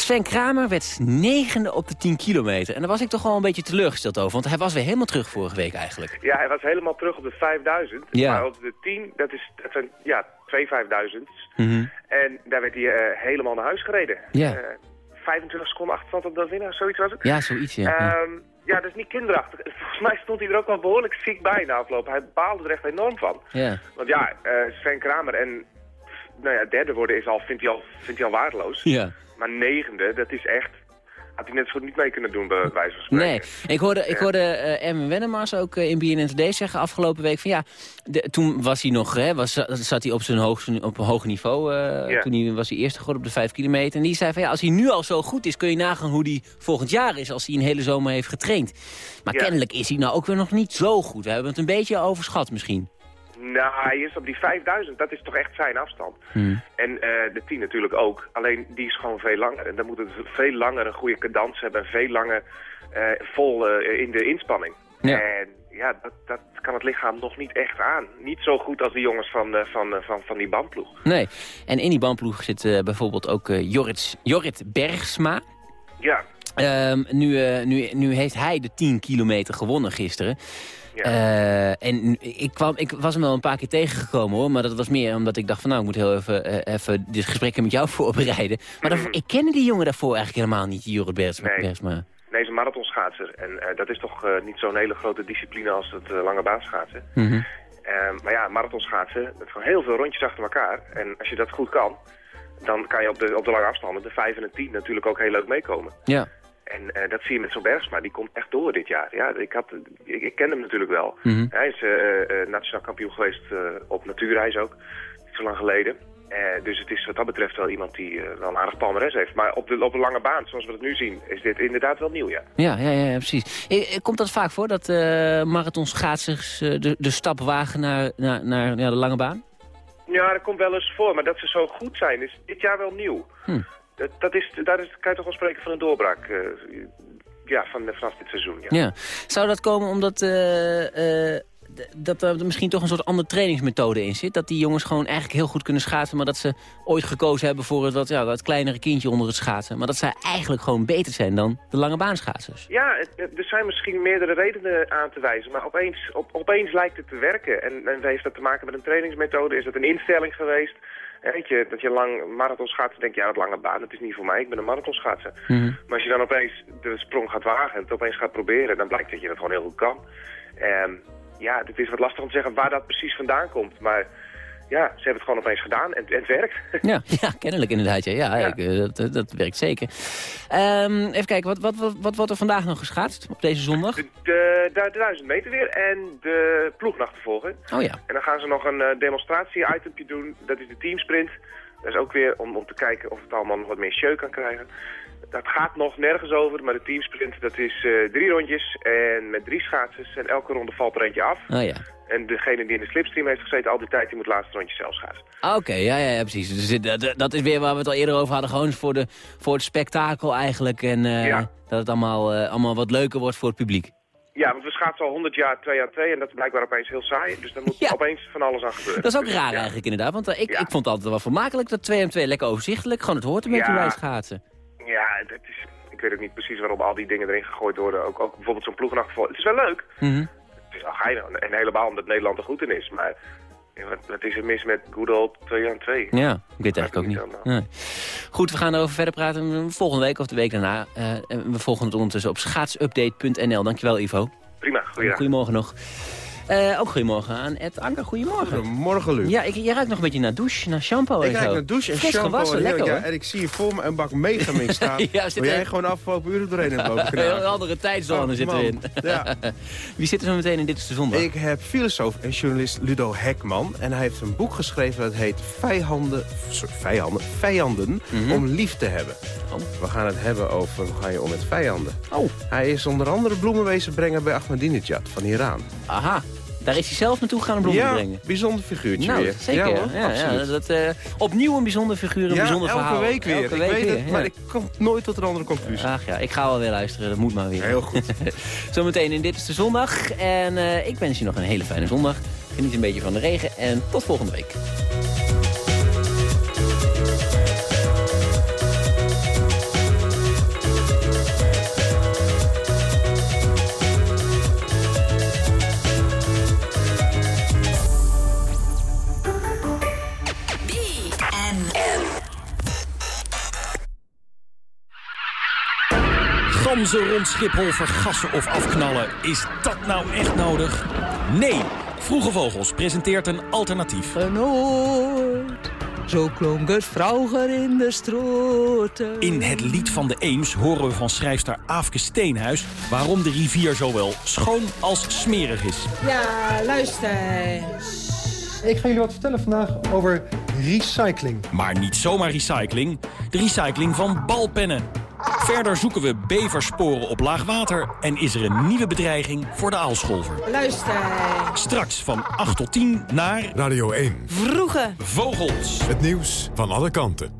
Sven Kramer werd negende op de 10 kilometer. En daar was ik toch wel een beetje teleurgesteld over. Want hij was weer helemaal terug vorige week eigenlijk. Ja, hij was helemaal terug op de 5000. Ja. Maar op de 10, dat, is, dat zijn ja, twee 5000. Mhm. En daar werd hij eh, helemaal naar huis gereden. Ja. Eh, 25 seconden achterstand op de winnaar, zoiets was het. Ja, zoiets, ja. ja. Ehm, ja, dat is niet kinderachtig. Volgens mij stond hij er ook wel behoorlijk ziek bij na afloop. Hij baalde er echt enorm van. ja. Want ja, eh, Sven Kramer en nou ja, derde worden is al, vindt, hij al, vindt hij al waardeloos. Ja. Maar negende, dat is echt... Had hij net zo goed niet mee kunnen doen, bij wijze van spreken. Nee, ik hoorde, ik hoorde eh Erwin Wennemars ook eh, in BNN Today zeggen afgelopen week van ja, de- toen was hij nog, hè, was, zat hij op zijn hoogste, op een hoog niveau, eh, Ja. toen hij, was hij eerste geworden op de vijf kilometer. En die zei van ja, als hij nu al zo goed is, kun je nagaan hoe hij volgend jaar is als hij een hele zomer heeft getraind. Maar Ja. kennelijk is hij nou ook weer nog niet zo goed. We hebben het een beetje overschat misschien. Nou, hij is op die 5000, dat is toch echt zijn afstand. Hmm. En eh, de 10 natuurlijk ook. Alleen die is gewoon veel langer. En dan moet het veel langer een goede cadans hebben. En veel langer eh, vol eh, in de inspanning. Ja. En ja, dat, dat kan het lichaam nog niet echt aan. Niet zo goed als de jongens van, van, van, van die bandploeg. Nee, en in die bandploeg zit bijvoorbeeld ook Jorrit, Jorrit Bergsma. Ja, Ehm, nu, nu, nu heeft hij de 10 kilometer gewonnen gisteren. Ja. Eh, en ik, kwam, ik was hem wel een paar keer tegengekomen hoor. Maar dat was meer omdat ik dacht van nou, ik moet heel even, eh, even dit gesprek met jou voorbereiden. Maar daarvoor- ik kende die jongen daarvoor eigenlijk helemaal niet, Jorrit Bergsma. Nee. Bergsma. nee, hij is een marathonschaatser. En eh, dat is toch niet zo'n hele grote discipline als het lange baan schaatsen. Mhm. Ehm, maar ja, marathonschaatsen, dat is gewoon heel veel rondjes achter elkaar. En als je dat goed kan, dan kan je op de, op de lange afstanden, de 5 en de 10, natuurlijk ook heel leuk meekomen. Ja. En eh, dat zie je met zo'n Bergsma, die komt echt door dit jaar. Ja, ik, had, ik, ik ken hem natuurlijk wel. Mhm. Hij is eh, eh, nationaal kampioen geweest op natuurreis ook, niet zo lang geleden. Dus het is wat dat betreft wel iemand die wel een aardig palmares heeft. Maar op de, op de lange baan, zoals we het nu zien, is dit inderdaad wel nieuw, ja. Ja, ja, ja, precies. Komt dat vaak voor dat marathonschaatsers de, de stap wagen naar, naar, naar ja, de lange baan? Ja, dat komt wel eens voor, maar dat ze zo goed zijn is dit jaar wel nieuw. Hm. Dat, dat is, daar is, kan je toch wel spreken van een doorbraak eh, ja, van, vanaf dit seizoen. Ja. Ja. Zou dat komen omdat eh, eh, dat er misschien toch een soort andere trainingsmethode in zit? Dat die jongens gewoon eigenlijk heel goed kunnen schaatsen... maar dat ze ooit gekozen hebben voor het, wat, ja, dat kleinere kindje onder het schaatsen. Maar dat zij eigenlijk gewoon beter zijn dan de lange baanschaatsers. Ja, er zijn misschien meerdere redenen aan te wijzen, maar opeens, op, opeens lijkt het te werken. En, en heeft dat te maken met een trainingsmethode? Is het een instelling geweest? Weet je, dat je lang denk je, ja, dat lange baan, dat is niet voor mij, ik ben een marathonschaatser. Maar als je dan opeens de sprong gaat wagen en het opeens gaat proberen, dan blijkt dat je dat gewoon heel goed kan. Ehm, ja, het is wat lastig om te zeggen waar dat precies vandaan komt, maar ja, ze hebben het gewoon opeens gedaan en, en het werkt. Ja, ja kennelijk inderdaad. Ja, ja, Ik, eh, dat, dat, dat werkt zeker. Ehm, even kijken, wat, wat, wat, wat wordt er vandaag nog geschaatst op deze zondag? De, de, de 1000 meter weer en de ploegnachtervolging. Oh ja. En dan gaan ze nog een eh, demonstratie-itempje doen. Dat is de teamsprint. Dat is ook weer om, om te kijken of het allemaal nog wat meer show kan krijgen. Dat gaat nog nergens over, maar de teamsprint dat is eh, drie rondjes en met drie schaatsers. En elke ronde valt er eentje af. Oh ja. En degene die in de slipstream heeft gezeten al die tijd, die moet het laatste rondje zelf schaatsen. Ah, Oké, ja, ja, ja, precies. Dus dat, dat is weer waar we het al eerder over hadden. Gewoon voor, de, voor het spektakel eigenlijk. En eh, Ja. dat het allemaal, eh, allemaal wat leuker wordt voor het publiek. Ja, want we schaatsen al 100 jaar, 2 aan 2 en dat is blijkbaar opeens heel saai. Dus daar moet opeens van alles aan gebeuren. Dat is ook Dus, raar ja. eigenlijk inderdaad. Want eh, ik, ik vond het altijd wel vermakelijk dat 2 en 2 lekker overzichtelijk. Gewoon het hoort een beetje bij schaatsen. Ja, dat is, ik weet ook niet precies waarom al die dingen erin gegooid worden. Ook, ook bijvoorbeeld zo'n ploegenachterval. Het is wel leuk. Mhm. En helemaal omdat Nederland er goed in is. Maar wat, wat is er mis met good old 2 aan 2? Ja, ik weet het eigenlijk ook niet. Nee. Goed, we gaan erover verder praten volgende week of de week daarna. Uh, we volgen het ondertussen op schaatsupdate.nl. Dankjewel Ivo. Prima, goeiedag. Goedemorgen nog. Uh, ook goedemorgen aan Ed Anker. Goedemorgen. Goedemorgen, Luc. Ja, ik, jij ruikt nog een beetje naar douche, naar shampoo ik en zo. Ik ruik naar douche en Fris shampoo. Gewassen, lekker, ja, hoor. en ik zie hier voor me een bak megamix staan. ja, jij gewoon afgelopen uren doorheen hebt lopen Een andere tijdzone oh, zit man. erin. Ja. Wie zit er zo meteen in Dit is de Zondag? Ik heb filosoof en journalist Ludo Hekman. En hij heeft een boek geschreven dat heet Vijanden, sorry, vijanden, vijanden Mhm. mm -hmm. om lief te hebben. Oh. We gaan het hebben over hoe ga je om met vijanden. Oh. Hij is onder andere bloemenwezen brengen bij Ahmadinejad van Iran. Aha. Daar is hij zelf naartoe gaan om bloemen ja, brengen. bijzonder figuurtje nou, weer. Zeker, ja, hoor, ja, ja, dat, uh, opnieuw een bijzonder figuur, een ja, bijzonder elke verhaal. Week weer. Elke ik week weet weer. het, maar ik kom nooit tot een andere conclusie. Ach ja, ik ga wel weer luisteren, dat moet maar weer. Heel goed. Zometeen in Dit is de Zondag. En uh, ik wens je nog een hele fijne zondag. Geniet een beetje van de regen en tot volgende week. Ganzen rond Schiphol vergassen of afknallen. Is dat nou echt nodig? Nee! Vroege Vogels presenteert een alternatief. Genoord, zo klonk het vroeger in de stroten. In het lied van de Eems horen we van schrijfster Aafke Steenhuis... waarom de rivier zowel schoon als smerig is. Ja, luister. Ik ga jullie wat vertellen vandaag over recycling. Maar niet zomaar recycling, de recycling van balpennen. Verder zoeken we beversporen op laag water en is er een nieuwe bedreiging voor de aalscholver. Luister. Straks van 8 tot 10 naar... Radio 1. Vroege Vogels. Het nieuws van alle kanten.